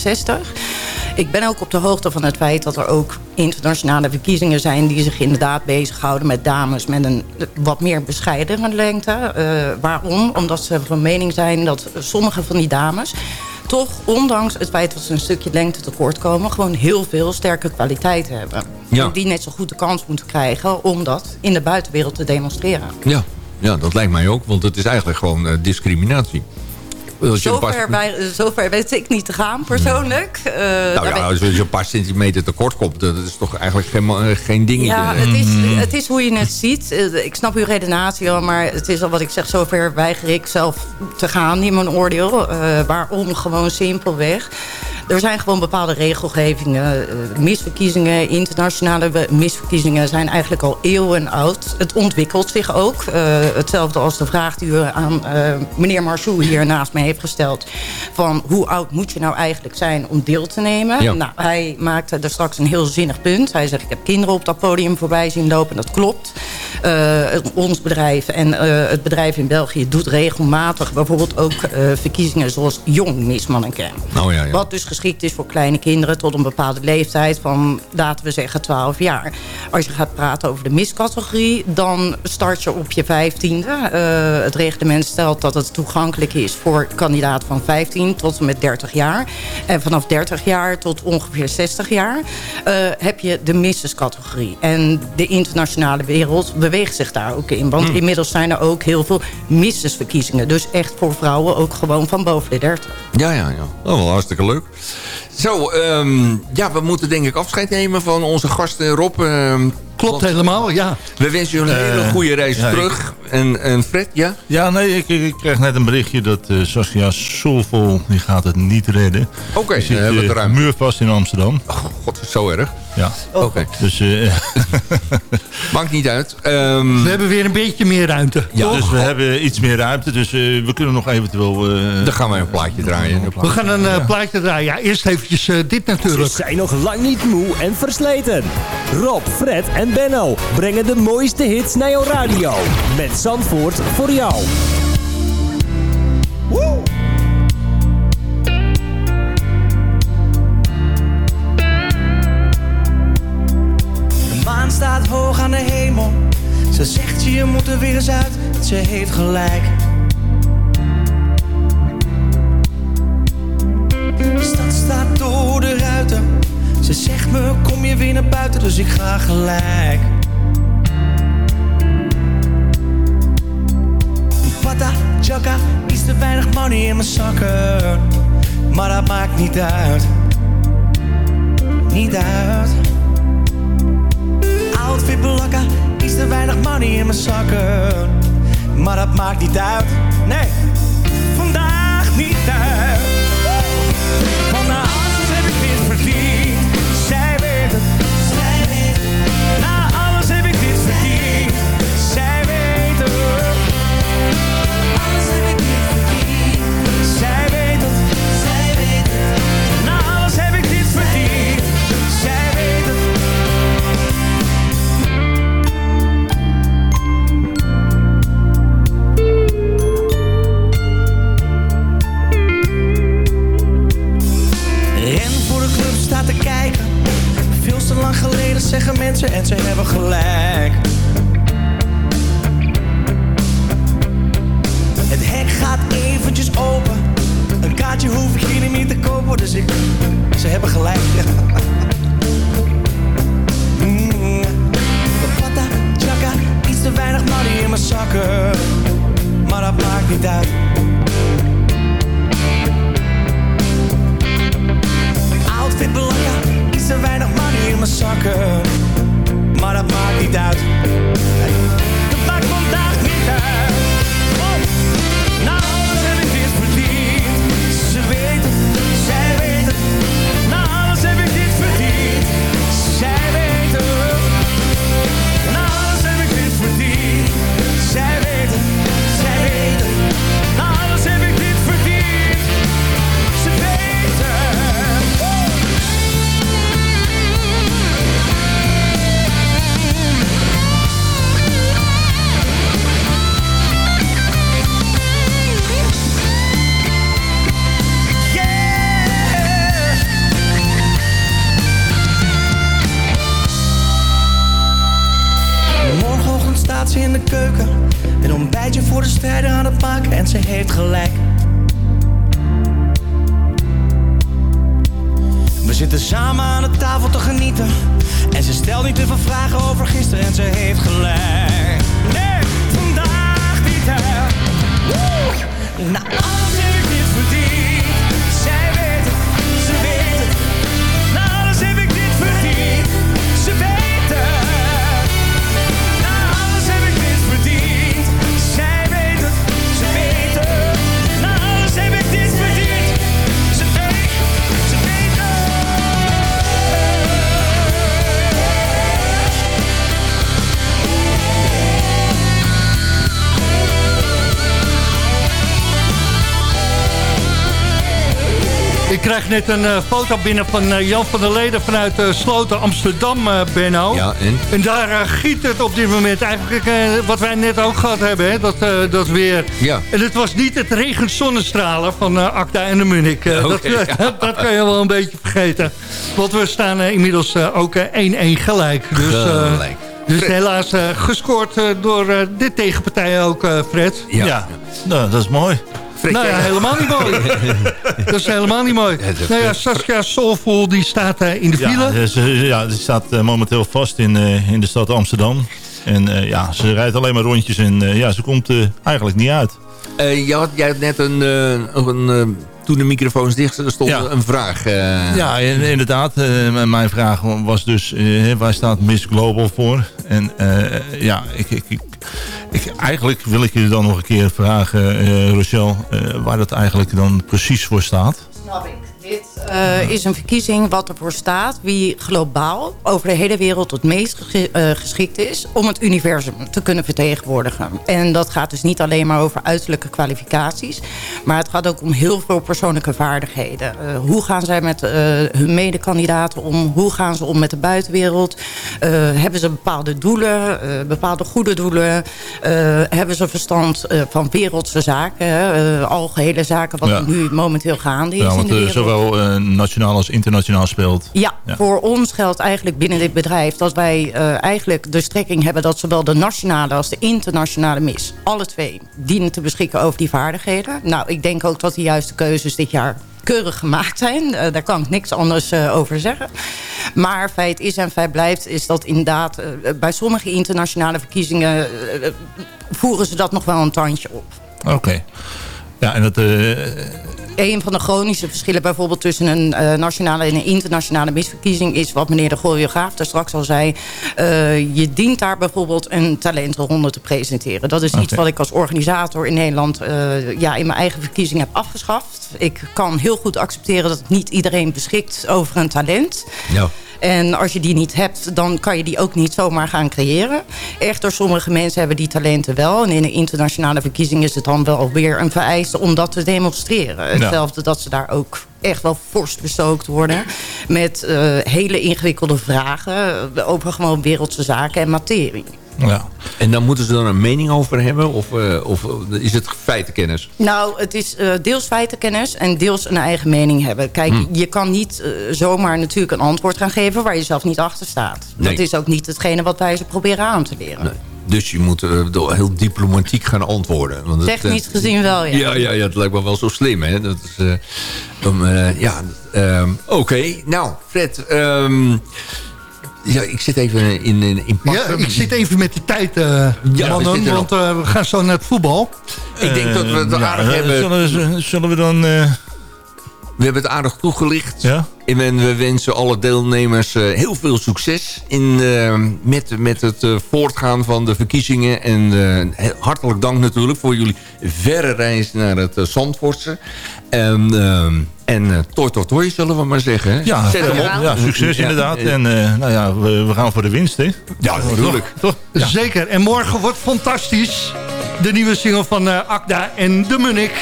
Speaker 11: Ik ben ook op de hoogte van het feit dat er ook internationale verkiezingen zijn... die zich inderdaad bezighouden met dames met een wat meer bescheidene lengte. Eh, waarom? Omdat ze van mening zijn dat sommige van die dames toch, ondanks het feit dat ze een stukje lengte tekort komen... gewoon heel veel sterke kwaliteit hebben.
Speaker 9: Ja.
Speaker 11: En die net zo goed de kans moeten krijgen om dat in de buitenwereld te demonstreren.
Speaker 9: Ja. ja, dat lijkt mij ook. Want het is eigenlijk gewoon eh, discriminatie.
Speaker 11: Zover, bij, zover weet ik niet te gaan, persoonlijk. Eh,
Speaker 9: nou ja, als je een paar centimeter tekort komt... dat is toch eigenlijk geen, eh, geen dingetje.
Speaker 11: Ja, het is, het is hoe je het ziet. Eh, Ik snap uw redenatie al, maar het is al wat ik zeg. Zover weiger ik zelf te gaan in mijn oordeel. Waarom? Gewoon simpelweg. Er zijn gewoon bepaalde regelgevingen. misverkiezingen, internationale misverkiezingen zijn eigenlijk al eeuwen oud. Het ontwikkelt zich ook. Hetzelfde als de vraag die u aan meneer Marchou hier naast me heeft gesteld. Van hoe oud moet je nou eigenlijk zijn om deel te nemen?
Speaker 9: Ja.
Speaker 11: Nou, hij maakte daar straks een heel zinnig punt. Hij zegt, ik heb kinderen op dat podium voorbij zien lopen. Dat klopt. Eh, ons bedrijf en eh, het bedrijf in België doet regelmatig... bijvoorbeeld ook eh, verkiezingen zoals jong mismanneken.
Speaker 9: Nou ja, ja.
Speaker 11: Wat dus geschikt is voor kleine kinderen tot een bepaalde leeftijd van, laten we zeggen, 12 jaar. Als je gaat praten over de miscategorie, dan start je op je 15e. Eh, het reglement stelt dat het toegankelijk is voor kandidaten van 15 tot en met 30 jaar. En vanaf 30 jaar tot ongeveer 60 jaar eh, heb je de misserscategorie. En de internationale wereld beweegt zich daar ook in. Want
Speaker 9: Hmm.
Speaker 11: inmiddels zijn er ook heel veel missersverkiezingen. Dus echt voor vrouwen ook gewoon van boven de 30.
Speaker 9: Ja, ja, ja. Oh, wel hartstikke leuk. Zo, ehm, ja, we moeten denk ik afscheid nemen van onze gasten Rob. ehm,
Speaker 3: Klopt helemaal, ja.
Speaker 9: We wensen jullie een hele
Speaker 10: Eh,
Speaker 9: goede reis terug. En, en Fred, ja?
Speaker 10: Ja, nee, ik, ik kreeg net een berichtje dat eh Saskia Soulvol, die gaat het niet redden.
Speaker 9: Oké,
Speaker 10: Die
Speaker 9: dan hebben we
Speaker 10: eh,
Speaker 9: het ruim.
Speaker 10: muurvast in Amsterdam.
Speaker 9: God, zo erg.
Speaker 10: Ja.
Speaker 9: Oké.
Speaker 10: Dus, eh,
Speaker 9: Maakt niet uit. Ehm,
Speaker 3: We hebben weer een beetje meer ruimte.
Speaker 10: ja,
Speaker 3: toch?
Speaker 10: dus we hebben iets meer ruimte. Dus eh, we kunnen nog eventueel... eh,
Speaker 9: dan gaan we een plaatje draaien.
Speaker 3: We gaan een plaatje draaien. Ja, eerst eventjes dit
Speaker 8: Ze
Speaker 3: natuurlijk.
Speaker 8: zijn nog lang niet moe en versleten. Rob, Fred en Benno brengen de mooiste hits naar jouw radio. Met Zandvoort voor jou.
Speaker 15: De maan staat hoog aan de hemel. Ze zegt je moet er weer eens uit. Ze heeft gelijk. De stad staat door de ruiten.
Speaker 21: Ze zegt me kom je weer naar buiten. Dus ik ga gelijk. Pata, chaka, iets te weinig money in mijn zakken. Maar dat maakt niet uit. Niet uit. Outfit belakka, iets te weinig money in mijn zakken. Maar dat maakt niet uit. Nee, vandaag niet uit.
Speaker 3: Net een eh, foto binnen van eh, Jan van der Leden vanuit uh, Sloten Amsterdam, eh, Benno.
Speaker 9: Ja, en?
Speaker 3: En daar eh, giet het op dit moment. Eigenlijk eh, wat wij net ook gehad hebben, hè, dat, eh, dat weer.
Speaker 9: Ja.
Speaker 3: En het was niet het regen zonnestralen van eh Acta en de Munnik. Eh,
Speaker 9: Oké,
Speaker 3: dat,
Speaker 9: ja.
Speaker 3: dat, dat kan je wel een beetje vergeten. Want we staan eh, inmiddels eh, ook eh, 1-1 gelijk. Dus, eh,
Speaker 9: Gelijk.
Speaker 3: dus helaas eh, gescoord eh, door eh, de tegenpartij ook, eh, Fred.
Speaker 10: Ja. Nou, dat is mooi.
Speaker 3: Nou ja, helemaal niet mooi. dat is helemaal niet mooi. Nou ja, Saskia Soulful die staat eh, in de file.
Speaker 10: Ja, dus, eh, ja die staat eh, momenteel vast in, eh, in de stad Amsterdam. En eh, ja, ze rijdt alleen maar rondjes en eh, ja, ze komt eigenlijk niet uit.
Speaker 9: Eh, je had, jij had net een, eh, een eh, toen de microfoons dicht stonden,
Speaker 10: Ja.
Speaker 9: een vraag. eh.
Speaker 10: Ja, in- inderdaad. eh, mijn vraag was dus, eh, waar staat Miss Global voor? En eh, ja, ik, ik, ik, ik- eigenlijk wil ik je dan nog een keer vragen, eh Rochelle, eh, waar dat eigenlijk dan precies voor staat.
Speaker 11: Snap ik. Dit eh, is een verkiezing wat ervoor staat... wie globaal over de hele wereld het meest ge- eh, geschikt is... om het universum te kunnen vertegenwoordigen. En dat gaat dus niet alleen maar over uiterlijke kwalificaties... maar het gaat ook om heel veel persoonlijke vaardigheden. Eh, hoe gaan zij met hun medekandidaten om? Hoe gaan ze om met de buitenwereld? Hebben ze bepaalde doelen, bepaalde goede doelen? Hebben ze verstand van wereldse zaken? Eh, algehele zaken wat
Speaker 10: Ja.
Speaker 11: er nu momenteel gaande is
Speaker 10: Ja,
Speaker 11: in de wereld.
Speaker 10: Eh, nationaal als internationaal speelt.
Speaker 11: Ja, voor ons geldt eigenlijk binnen dit bedrijf... dat wij eh, eigenlijk de strekking hebben... dat zowel de nationale als de internationale mis... alle twee dienen te beschikken over die vaardigheden. Nou, ik denk ook dat de juiste keuzes dit jaar keurig gemaakt zijn. Eh, daar kan ik niks anders over zeggen. Maar feit is en feit blijft... is dat inderdaad bij sommige internationale verkiezingen... voeren ze dat nog wel een tandje op.
Speaker 10: Oké. Ja, en dat...
Speaker 11: Een van de chronische verschillen bijvoorbeeld tussen een eh, nationale en een internationale misverkiezing is wat meneer de choreograaf daar straks al zei. eh, je dient daar bijvoorbeeld een talentenronde te presenteren. Dat is iets wat ik als organisator in Nederland eh, ja, in mijn eigen verkiezing heb afgeschaft. Ik kan heel goed accepteren dat niet iedereen beschikt over een talent.
Speaker 9: Ja.
Speaker 11: En als je die niet hebt, dan kan je die ook niet zomaar gaan creëren. Echter, sommige mensen hebben die talenten wel. En in een internationale verkiezing is het dan wel weer een vereiste om dat te demonstreren. Hetzelfde dat ze daar ook echt wel vorst bestookt worden. Met eh, hele ingewikkelde vragen over gewoon wereldse zaken en materie.
Speaker 9: Ja. En dan moeten ze er een mening over hebben? Of, eh, of is het feitenkennis?
Speaker 11: Nou, het is eh, deels feitenkennis en deels een eigen mening hebben. Kijk,
Speaker 9: Hmm.
Speaker 11: je kan niet eh, zomaar natuurlijk een antwoord gaan geven... waar je zelf niet achter staat.
Speaker 9: Nee.
Speaker 11: Dat is ook niet hetgene wat wij ze proberen aan te leren.
Speaker 9: Dus je moet eh, heel diplomatiek gaan antwoorden. Want
Speaker 11: Technisch
Speaker 9: eh,
Speaker 11: gezien wel, ja.
Speaker 9: Ja, ja, ja, het lijkt me wel zo slim, hè. Dat is, eh, om, eh, ja, ehm, oké. Nou, Fred, ehm, ja, ik zit even in, in, in
Speaker 3: Ja, ik zit even met de tijd, eh
Speaker 9: Ja, we
Speaker 3: mannen, want eh, we gaan zo naar het voetbal.
Speaker 9: Ik denk dat we het
Speaker 10: ja,
Speaker 9: aardig
Speaker 10: eh,
Speaker 9: hebben.
Speaker 10: Zullen we, zullen we dan... eh,
Speaker 9: We hebben het aardig toegelicht.
Speaker 10: Ja?
Speaker 9: En we wensen alle deelnemers eh, heel veel succes in, eh, met, met het eh, voortgaan van de verkiezingen. En eh, hartelijk dank natuurlijk voor jullie verre reis naar het uh, Zandvoortse. En, eh, en eh, toi toi toi zullen we maar zeggen.
Speaker 10: Ja,
Speaker 9: Zet hem op.
Speaker 10: ja, succes
Speaker 9: Ja,
Speaker 10: inderdaad.
Speaker 9: eh,
Speaker 10: En eh, nou ja, we, we gaan voor de winst, hè?
Speaker 9: Ja, natuurlijk.
Speaker 10: Toch?
Speaker 3: Zeker. En morgen wordt fantastisch. De nieuwe single van eh Akda en de Munnik.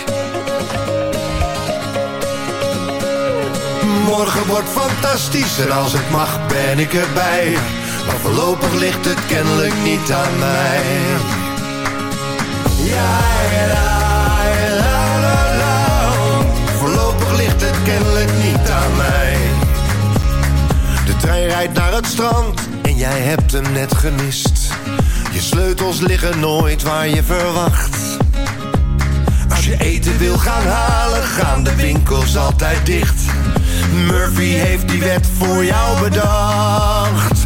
Speaker 22: Morgen wordt fantastisch en als het mag ben ik erbij. Maar voorlopig ligt het kennelijk niet aan mij. Ja, la, kennelijk niet aan mij. De trein rijdt naar het strand en jij hebt hem net gemist. Je sleutels liggen nooit waar je verwacht. Als je eten wil gaan halen, gaan de winkels altijd dicht. Murphy heeft die wet voor jou bedacht.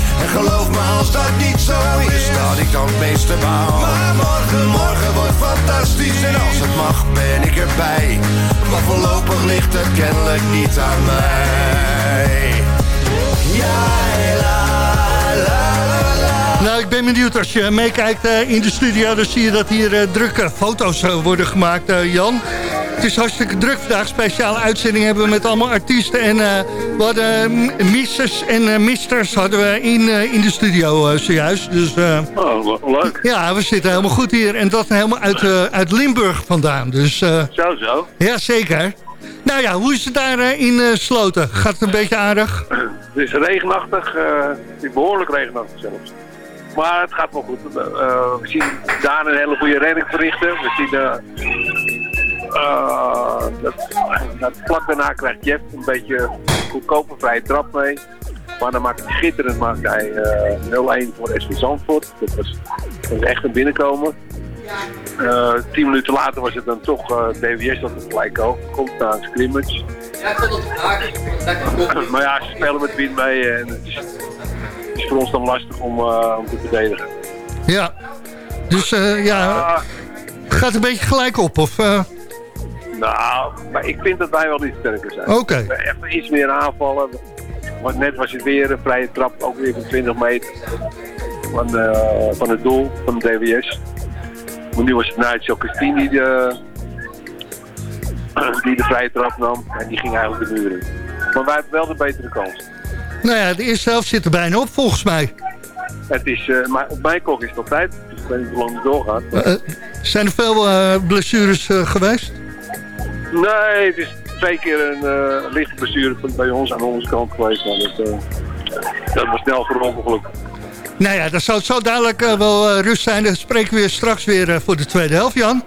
Speaker 22: En geloof me als dat niet zo is, dat ik dan het meeste baal. Maar morgen, morgen wordt fantastisch en als het mag ben ik erbij. Maar voorlopig ligt het kennelijk niet aan mij. Ja, la, la.
Speaker 3: Nou, ik ben benieuwd als je meekijkt eh, in de studio... dan zie je dat hier eh, drukke foto's eh, worden gemaakt, Jan. Het is hartstikke druk vandaag. Speciale uitzending hebben we met allemaal artiesten. En eh, we hadden mm, Mrs. en eh, Misters hadden we in, eh, in de studio eh, zojuist. Dus, eh,
Speaker 13: Oh, leuk.
Speaker 3: ja, we zitten helemaal goed hier. En dat helemaal uit, eh, uit Limburg vandaan. Dus, eh,
Speaker 13: Zo, zo.
Speaker 3: ja, zeker. Nou ja, hoe is het daar eh, in eh, Sloten? Gaat het een beetje aardig?
Speaker 13: Het is regenachtig. eh, het is behoorlijk regenachtig zelfs. Maar het gaat wel goed. Eh, we zien Daan een hele goede redding verrichten. We zien... eh, dat, dat vlak daarna krijgt Jeff een beetje goedkope vrije trap mee. Maar dan maakt hij schitterend maakt hij eh 0-1 voor SV Zandvoort. Dat was, dat was echt een binnenkomen. Eh, tien minuten later was het dan toch eh, DWS dat het gelijk ook komt na een scrimmage. maar ja, ze spelen met wind mee en het is, het is voor ons dan lastig om, eh, om te verdedigen.
Speaker 3: Ja, dus eh, ja, gaat een beetje gelijk op, of... eh,
Speaker 13: Nou, maar ik vind dat wij wel niet sterker zijn.
Speaker 3: Oké.
Speaker 13: We Echt iets meer aanvallen. Want net was het weer een vrije trap, ook weer van 20 meter van, eh, van het doel, van de DWS. Maar nu was het Nigel Christine die de, die de vrije trap nam. En die ging eigenlijk de muur in. Maar wij hebben wel de betere kans.
Speaker 3: nou ja, de eerste helft zit er bijna op, volgens mij.
Speaker 13: Het is, eh, maar op mijn kok is het nog tijd. Dus ik weet niet hoe lang het doorgaat.
Speaker 3: Eh, eh, zijn er veel eh, blessures eh, geweest?
Speaker 13: Nee, het is twee keer een eh lichte blessure bij ons aan onze kant geweest. Maar dat, eh, dat was snel voor ongeluk.
Speaker 3: Nou ja, dat zou het zo dadelijk eh, wel rust zijn. Dan spreken we weer straks weer voor de tweede helft, Jan.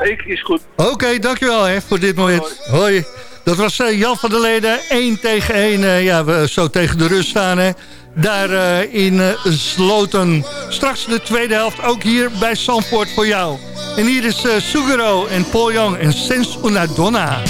Speaker 13: Ik is goed.
Speaker 3: Oké, dankjewel hè, voor dit moment. Hoi. Dat was Jan van der Leden, 1 tegen 1. eh, ja, we zo tegen de rust staan hè. Daar eh, in eh, Sloten. Straks de tweede helft, ook hier bij Zandvoort voor jou. En hier is eh, Suguro en Paul Young en Sens Una Donna.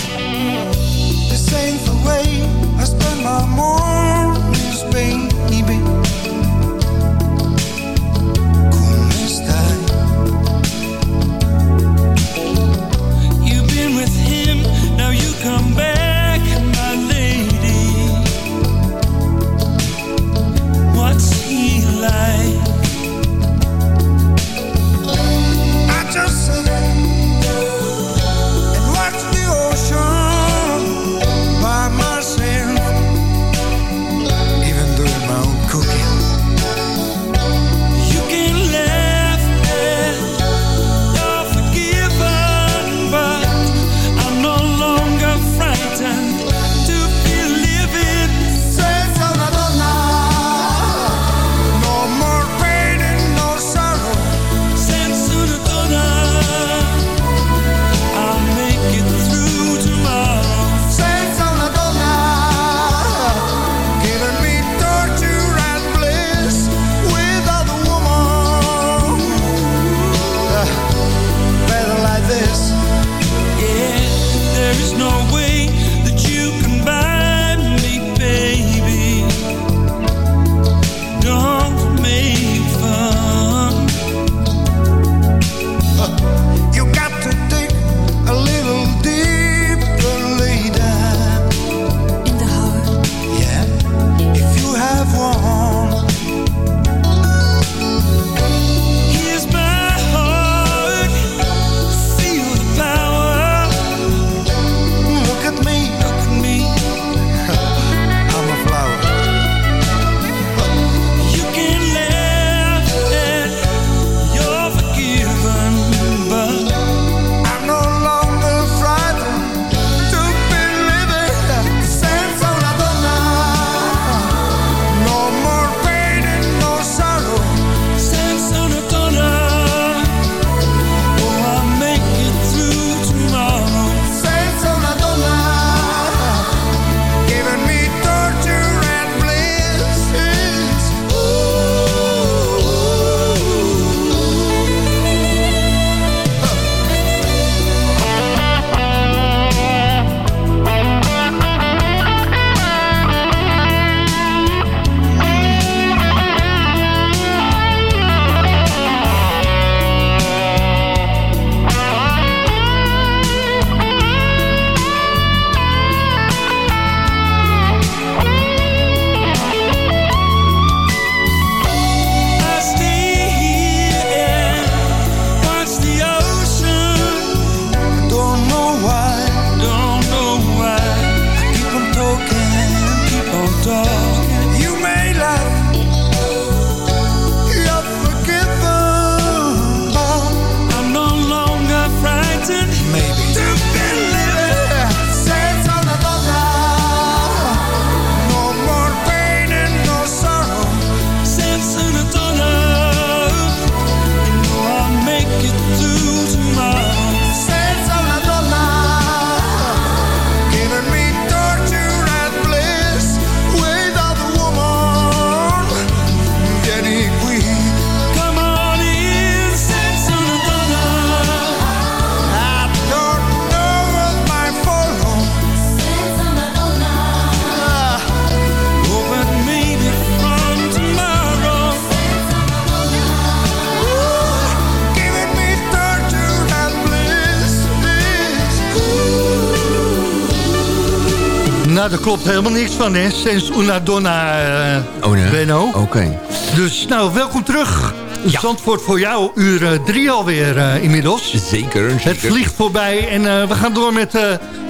Speaker 3: Klopt helemaal niks van, hè. Sens una donna, eh,
Speaker 9: Oh nee?
Speaker 3: Benno.
Speaker 9: Oké.
Speaker 3: Dus, nou, welkom terug. Zandvoort voor jou, uur eh, drie alweer eh, inmiddels.
Speaker 9: Zeker, zeker.
Speaker 3: Het vliegt voorbij en eh, we gaan door met eh,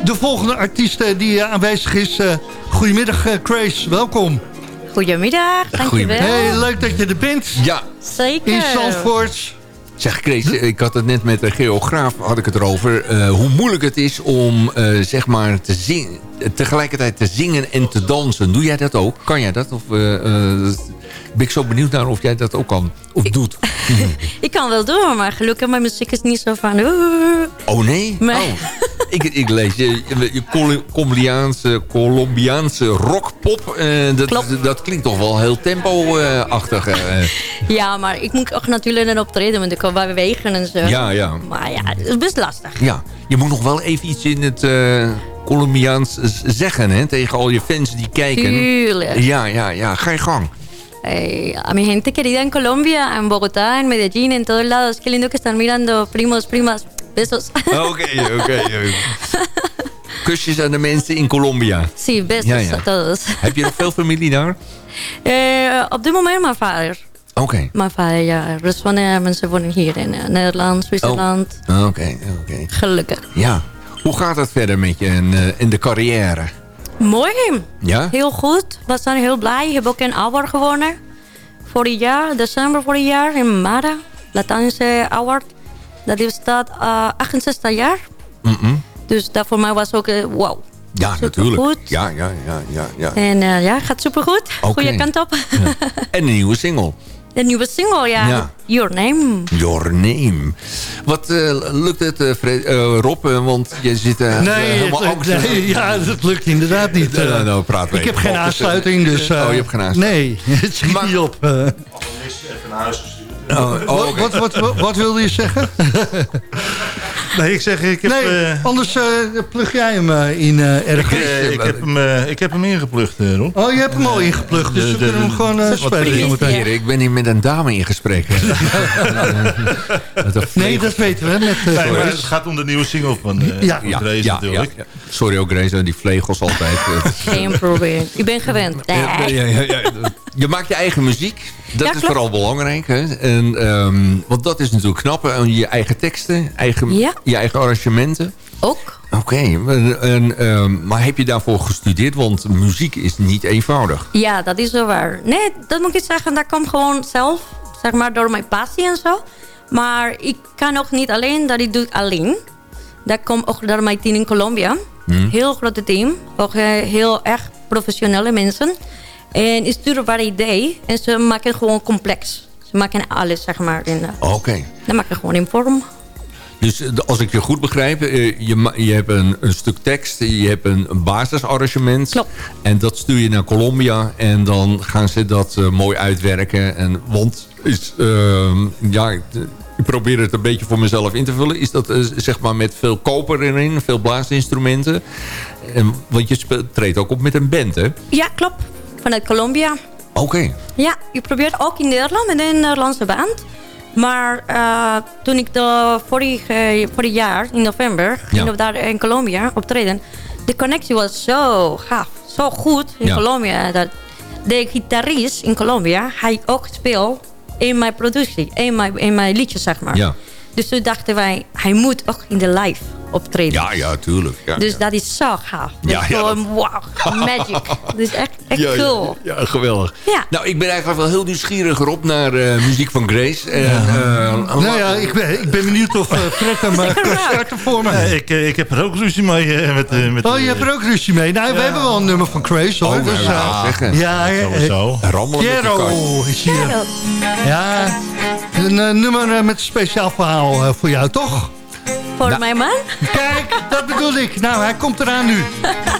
Speaker 3: de volgende artiest eh, die eh, aanwezig is. Eh, goedemiddag, eh, Grace. Welkom.
Speaker 23: Goedemiddag, dankjewel.
Speaker 3: Hey, leuk dat je er bent.
Speaker 9: Ja.
Speaker 23: Zeker.
Speaker 3: In Zandvoort.
Speaker 9: Zeg Grace, ik had het net met de geograaf had ik het erover. eh, hoe moeilijk het is om eh, zeg maar te zingen, tegelijkertijd te zingen en te dansen. Doe jij dat ook? Kan jij dat? Of, eh, eh, ben ik zo benieuwd naar of jij dat ook kan of doet.
Speaker 23: Ik kan wel doen, maar gelukkig mijn muziek is niet zo van...
Speaker 9: Oh nee? Oh. Ik, ik lees je, je Col- Colombiaanse, Colombiaanse rockpop. eh, dat,
Speaker 23: Klopt.
Speaker 9: dat klinkt toch wel heel tempo-achtig. eh.
Speaker 23: Ja, maar ik moet ook natuurlijk een optreden, want ik kan wel bewegen en zo.
Speaker 9: Ja, ja.
Speaker 23: Maar ja, het is best lastig.
Speaker 9: Ja, je moet nog wel even iets in het eh, Colombiaans zeggen hè, tegen al je fans die kijken.
Speaker 23: Tuurlijk.
Speaker 9: Ja, ja, ja. Ga je gang.
Speaker 23: Eh, a mi gente querida en Colombia, en Bogotá, en Medellín, en todos lados. Qué lindo que están mirando, primos, primas. Besos.
Speaker 9: Oké, oké. Kusjes aan de mensen in Colombia.
Speaker 23: Sí, besos
Speaker 9: Ja, ja.
Speaker 23: a todos.
Speaker 9: Heb je nog veel familie daar?
Speaker 23: Eh, op dit moment mijn vader.
Speaker 9: Oké.
Speaker 23: Mijn vader, ja. Rest van de mensen wonen hier in eh, Nederland, Zwitserland.
Speaker 9: Oké, oké.
Speaker 23: Gelukkig.
Speaker 9: Ja. Hoe gaat het verder met je in, eh, in de carrière?
Speaker 23: Mooi.
Speaker 9: Ja?
Speaker 23: Heel goed. We zijn heel blij. Ik heb ook een award gewonnen. Vorig jaar, december vorig jaar, in Mara. Latijnse award. Dat is dat eh 68 jaar. Dus dat voor mij was ook, eh, wow.
Speaker 9: Ja, natuurlijk. Ja, ja, ja, ja. ja.
Speaker 23: En eh, ja, gaat supergoed.
Speaker 9: Oké.
Speaker 23: Goeie kant op.
Speaker 9: En een nieuwe single.
Speaker 23: De nieuwe single, ja.
Speaker 9: Ja.
Speaker 23: Your Name.
Speaker 9: Your Name. Wat eh, lukt het, eh, Fred- eh, Rob? want je zit eh,
Speaker 3: Nee,
Speaker 9: helemaal
Speaker 3: het-
Speaker 9: angstig.
Speaker 3: nee, ja, dat lukt inderdaad niet.
Speaker 9: Nou, praten we
Speaker 3: ik heb geen aansluiting, dus... eh,
Speaker 9: oh, je hebt geen aansluiting.
Speaker 3: Nee, het schiet niet op. eh.
Speaker 10: even naar huis gestuurd.
Speaker 9: Oh,
Speaker 3: wat, wat, wat, wat, wat wilde je zeggen?
Speaker 10: Nee, ik zeg, ik heb...
Speaker 3: nee,
Speaker 10: eh,
Speaker 3: anders eh, plug jij hem eh, in eh, ergens.
Speaker 10: eh, ik, heb hem, eh, ik heb hem ingeplucht, eh, Rob.
Speaker 3: Oh, je hebt hem al ingeplucht, dus we kunnen hem gewoon eh, spelen
Speaker 9: ik ben hier met een dame in gesprek.
Speaker 3: Nee, dat weten we. Met,
Speaker 10: Nee, maar het gaat om de nieuwe single van, eh
Speaker 3: Ja.
Speaker 10: van Grace natuurlijk.
Speaker 9: ja. Sorry ook, Grace, die vlegels altijd.
Speaker 23: Geen probleem. Ik ben gewend.
Speaker 9: Ja, ja, ja, ja. Je maakt je eigen muziek. Dat
Speaker 23: Ja,
Speaker 9: is vooral belangrijk. Hè? En, ehm, want dat is natuurlijk knap. hè. Je eigen teksten, eigen,
Speaker 23: Ja.
Speaker 9: je eigen arrangementen.
Speaker 23: Ook.
Speaker 9: Oké, en, en, ehm, maar heb je daarvoor gestudeerd? Want muziek is niet eenvoudig.
Speaker 23: Ja, dat is wel waar. Nee, dat moet ik zeggen. Dat komt gewoon zelf. Zeg maar door mijn passie en zo. Maar ik kan ook niet alleen. Dat ik doe alleen. Dat komt ook door mijn team in Colombia.
Speaker 9: Hmm.
Speaker 23: Heel grote team. Ook eh, heel erg professionele mensen. En stuur waar idee. En ze maken gewoon complex. Ze maken alles, zeg maar. Eh,
Speaker 9: Oké.
Speaker 23: dan maken gewoon in vorm.
Speaker 9: Dus eh, als ik je goed begrijp, eh, je, je hebt een, een stuk tekst, je hebt een, een basisarrangement.
Speaker 23: Klopt.
Speaker 9: En dat stuur je naar Colombia en dan gaan ze dat mooi uitwerken. En, want is, ehm, ja, ik, ik probeer het een beetje voor mezelf in te vullen. Is dat zeg maar met veel koper erin, veel blaasinstrumenten? En, want je speelt, treedt ook op met een band, hè?
Speaker 23: Ja, klopt. Vanuit Colombia.
Speaker 9: Oké.
Speaker 23: Ja, ik probeer ook in Nederland met een Nederlandse band. Maar eh, toen ik de vorige, vorig jaar, in november, ging
Speaker 9: Ja.
Speaker 23: op daar in Colombia optreden. De connectie was zo gaaf, zo goed in
Speaker 9: Ja.
Speaker 23: Colombia. Dat de gitarist in Colombia, hij ook speelt in mijn productie, in mijn, in mijn liedjes, zeg maar.
Speaker 9: Ja.
Speaker 23: Dus toen dachten wij, hij moet ook in de live optreden.
Speaker 9: Ja, ja, tuurlijk. Ja,
Speaker 23: dus
Speaker 9: ja.
Speaker 23: dat is zo gaaf.
Speaker 9: Ja,
Speaker 23: Ja,
Speaker 9: ja,
Speaker 23: gewoon, wow, magic. Dat is echt, echt
Speaker 9: Ja, ja,
Speaker 23: cool.
Speaker 9: Ja, geweldig.
Speaker 23: Ja.
Speaker 9: Nou, ik ben eigenlijk wel heel nieuwsgierig erop naar eh, muziek van Grace. En, eh,
Speaker 3: Nou ja, ik ben, ik ben benieuwd of uh, Fred hem kan starten voor me.
Speaker 10: Nee, ik, ik heb er ook ruzie mee. met, met,
Speaker 3: Oh, je hebt er ook ruzie mee. Nou, we hebben wel een nummer van Grace, hoor.
Speaker 9: Oh,
Speaker 3: dus,
Speaker 9: ja, zeggen.
Speaker 3: ja,
Speaker 10: Sowieso.
Speaker 9: Kast.
Speaker 3: is hier. Ja, een uh, nummer uh, met een speciaal verhaal uh, voor jou, toch?
Speaker 23: Voor nou, mijn man?
Speaker 3: Kijk, dat bedoel ik. Nou, hij komt eraan nu.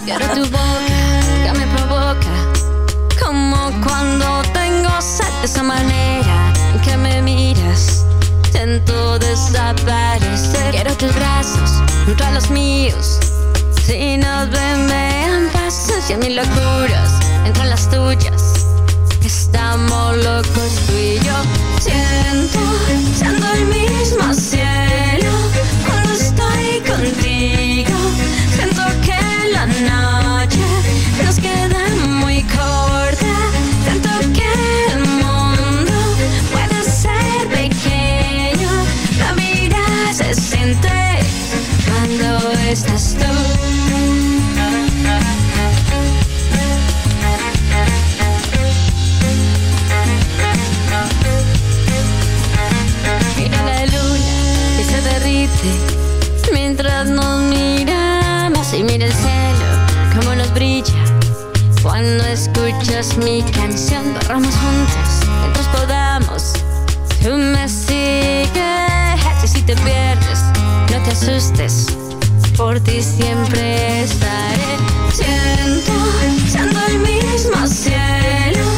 Speaker 14: Quiero tu boca, me provoca Como cuando tengo sed esa manera En que me miras Siento desaparecer Quiero tus brazos junto a los míos Si nos ven, vean pasos y en mis locuras Entre las tuyas Estamos locos tú y yo Siento, siendo el mismo cielo cuando escuchas mi canción. Corramos juntos mientras podamos. Tú me sigues y si te pierdes, no te asustes. Por ti siempre estaré. Siento, siendo el mismo cielo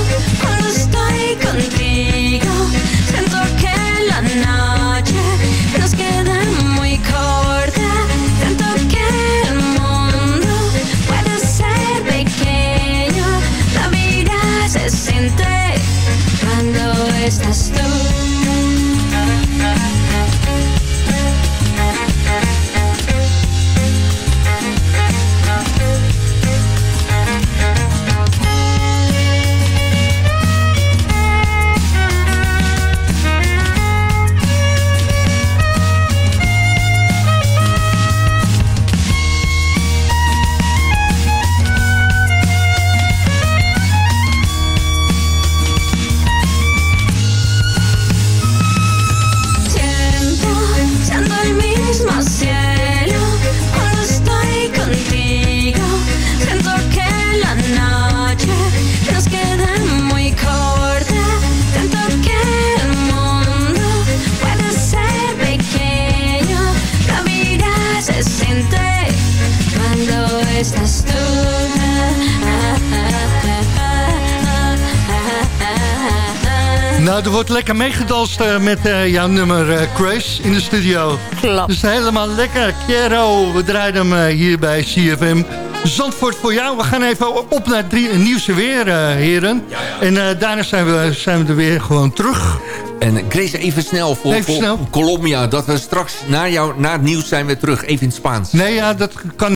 Speaker 3: wordt lekker meegedanst eh, met eh, jouw nummer eh, Grace in de studio.
Speaker 23: Klopt.
Speaker 3: Dus helemaal lekker. Kero, we draaien hem eh, hier bij CFM. Zandvoort voor jou. We gaan even op naar het drie- nieuwste weer, eh, heren. En eh, daarna zijn we, zijn we er weer gewoon terug.
Speaker 9: En Grace, even snel voor,
Speaker 3: Even
Speaker 9: voor
Speaker 3: snel.
Speaker 9: Colombia. Dat we straks na, jou, na het nieuws zijn we terug. Even in het Spaans.
Speaker 3: Nee, ja, dat kan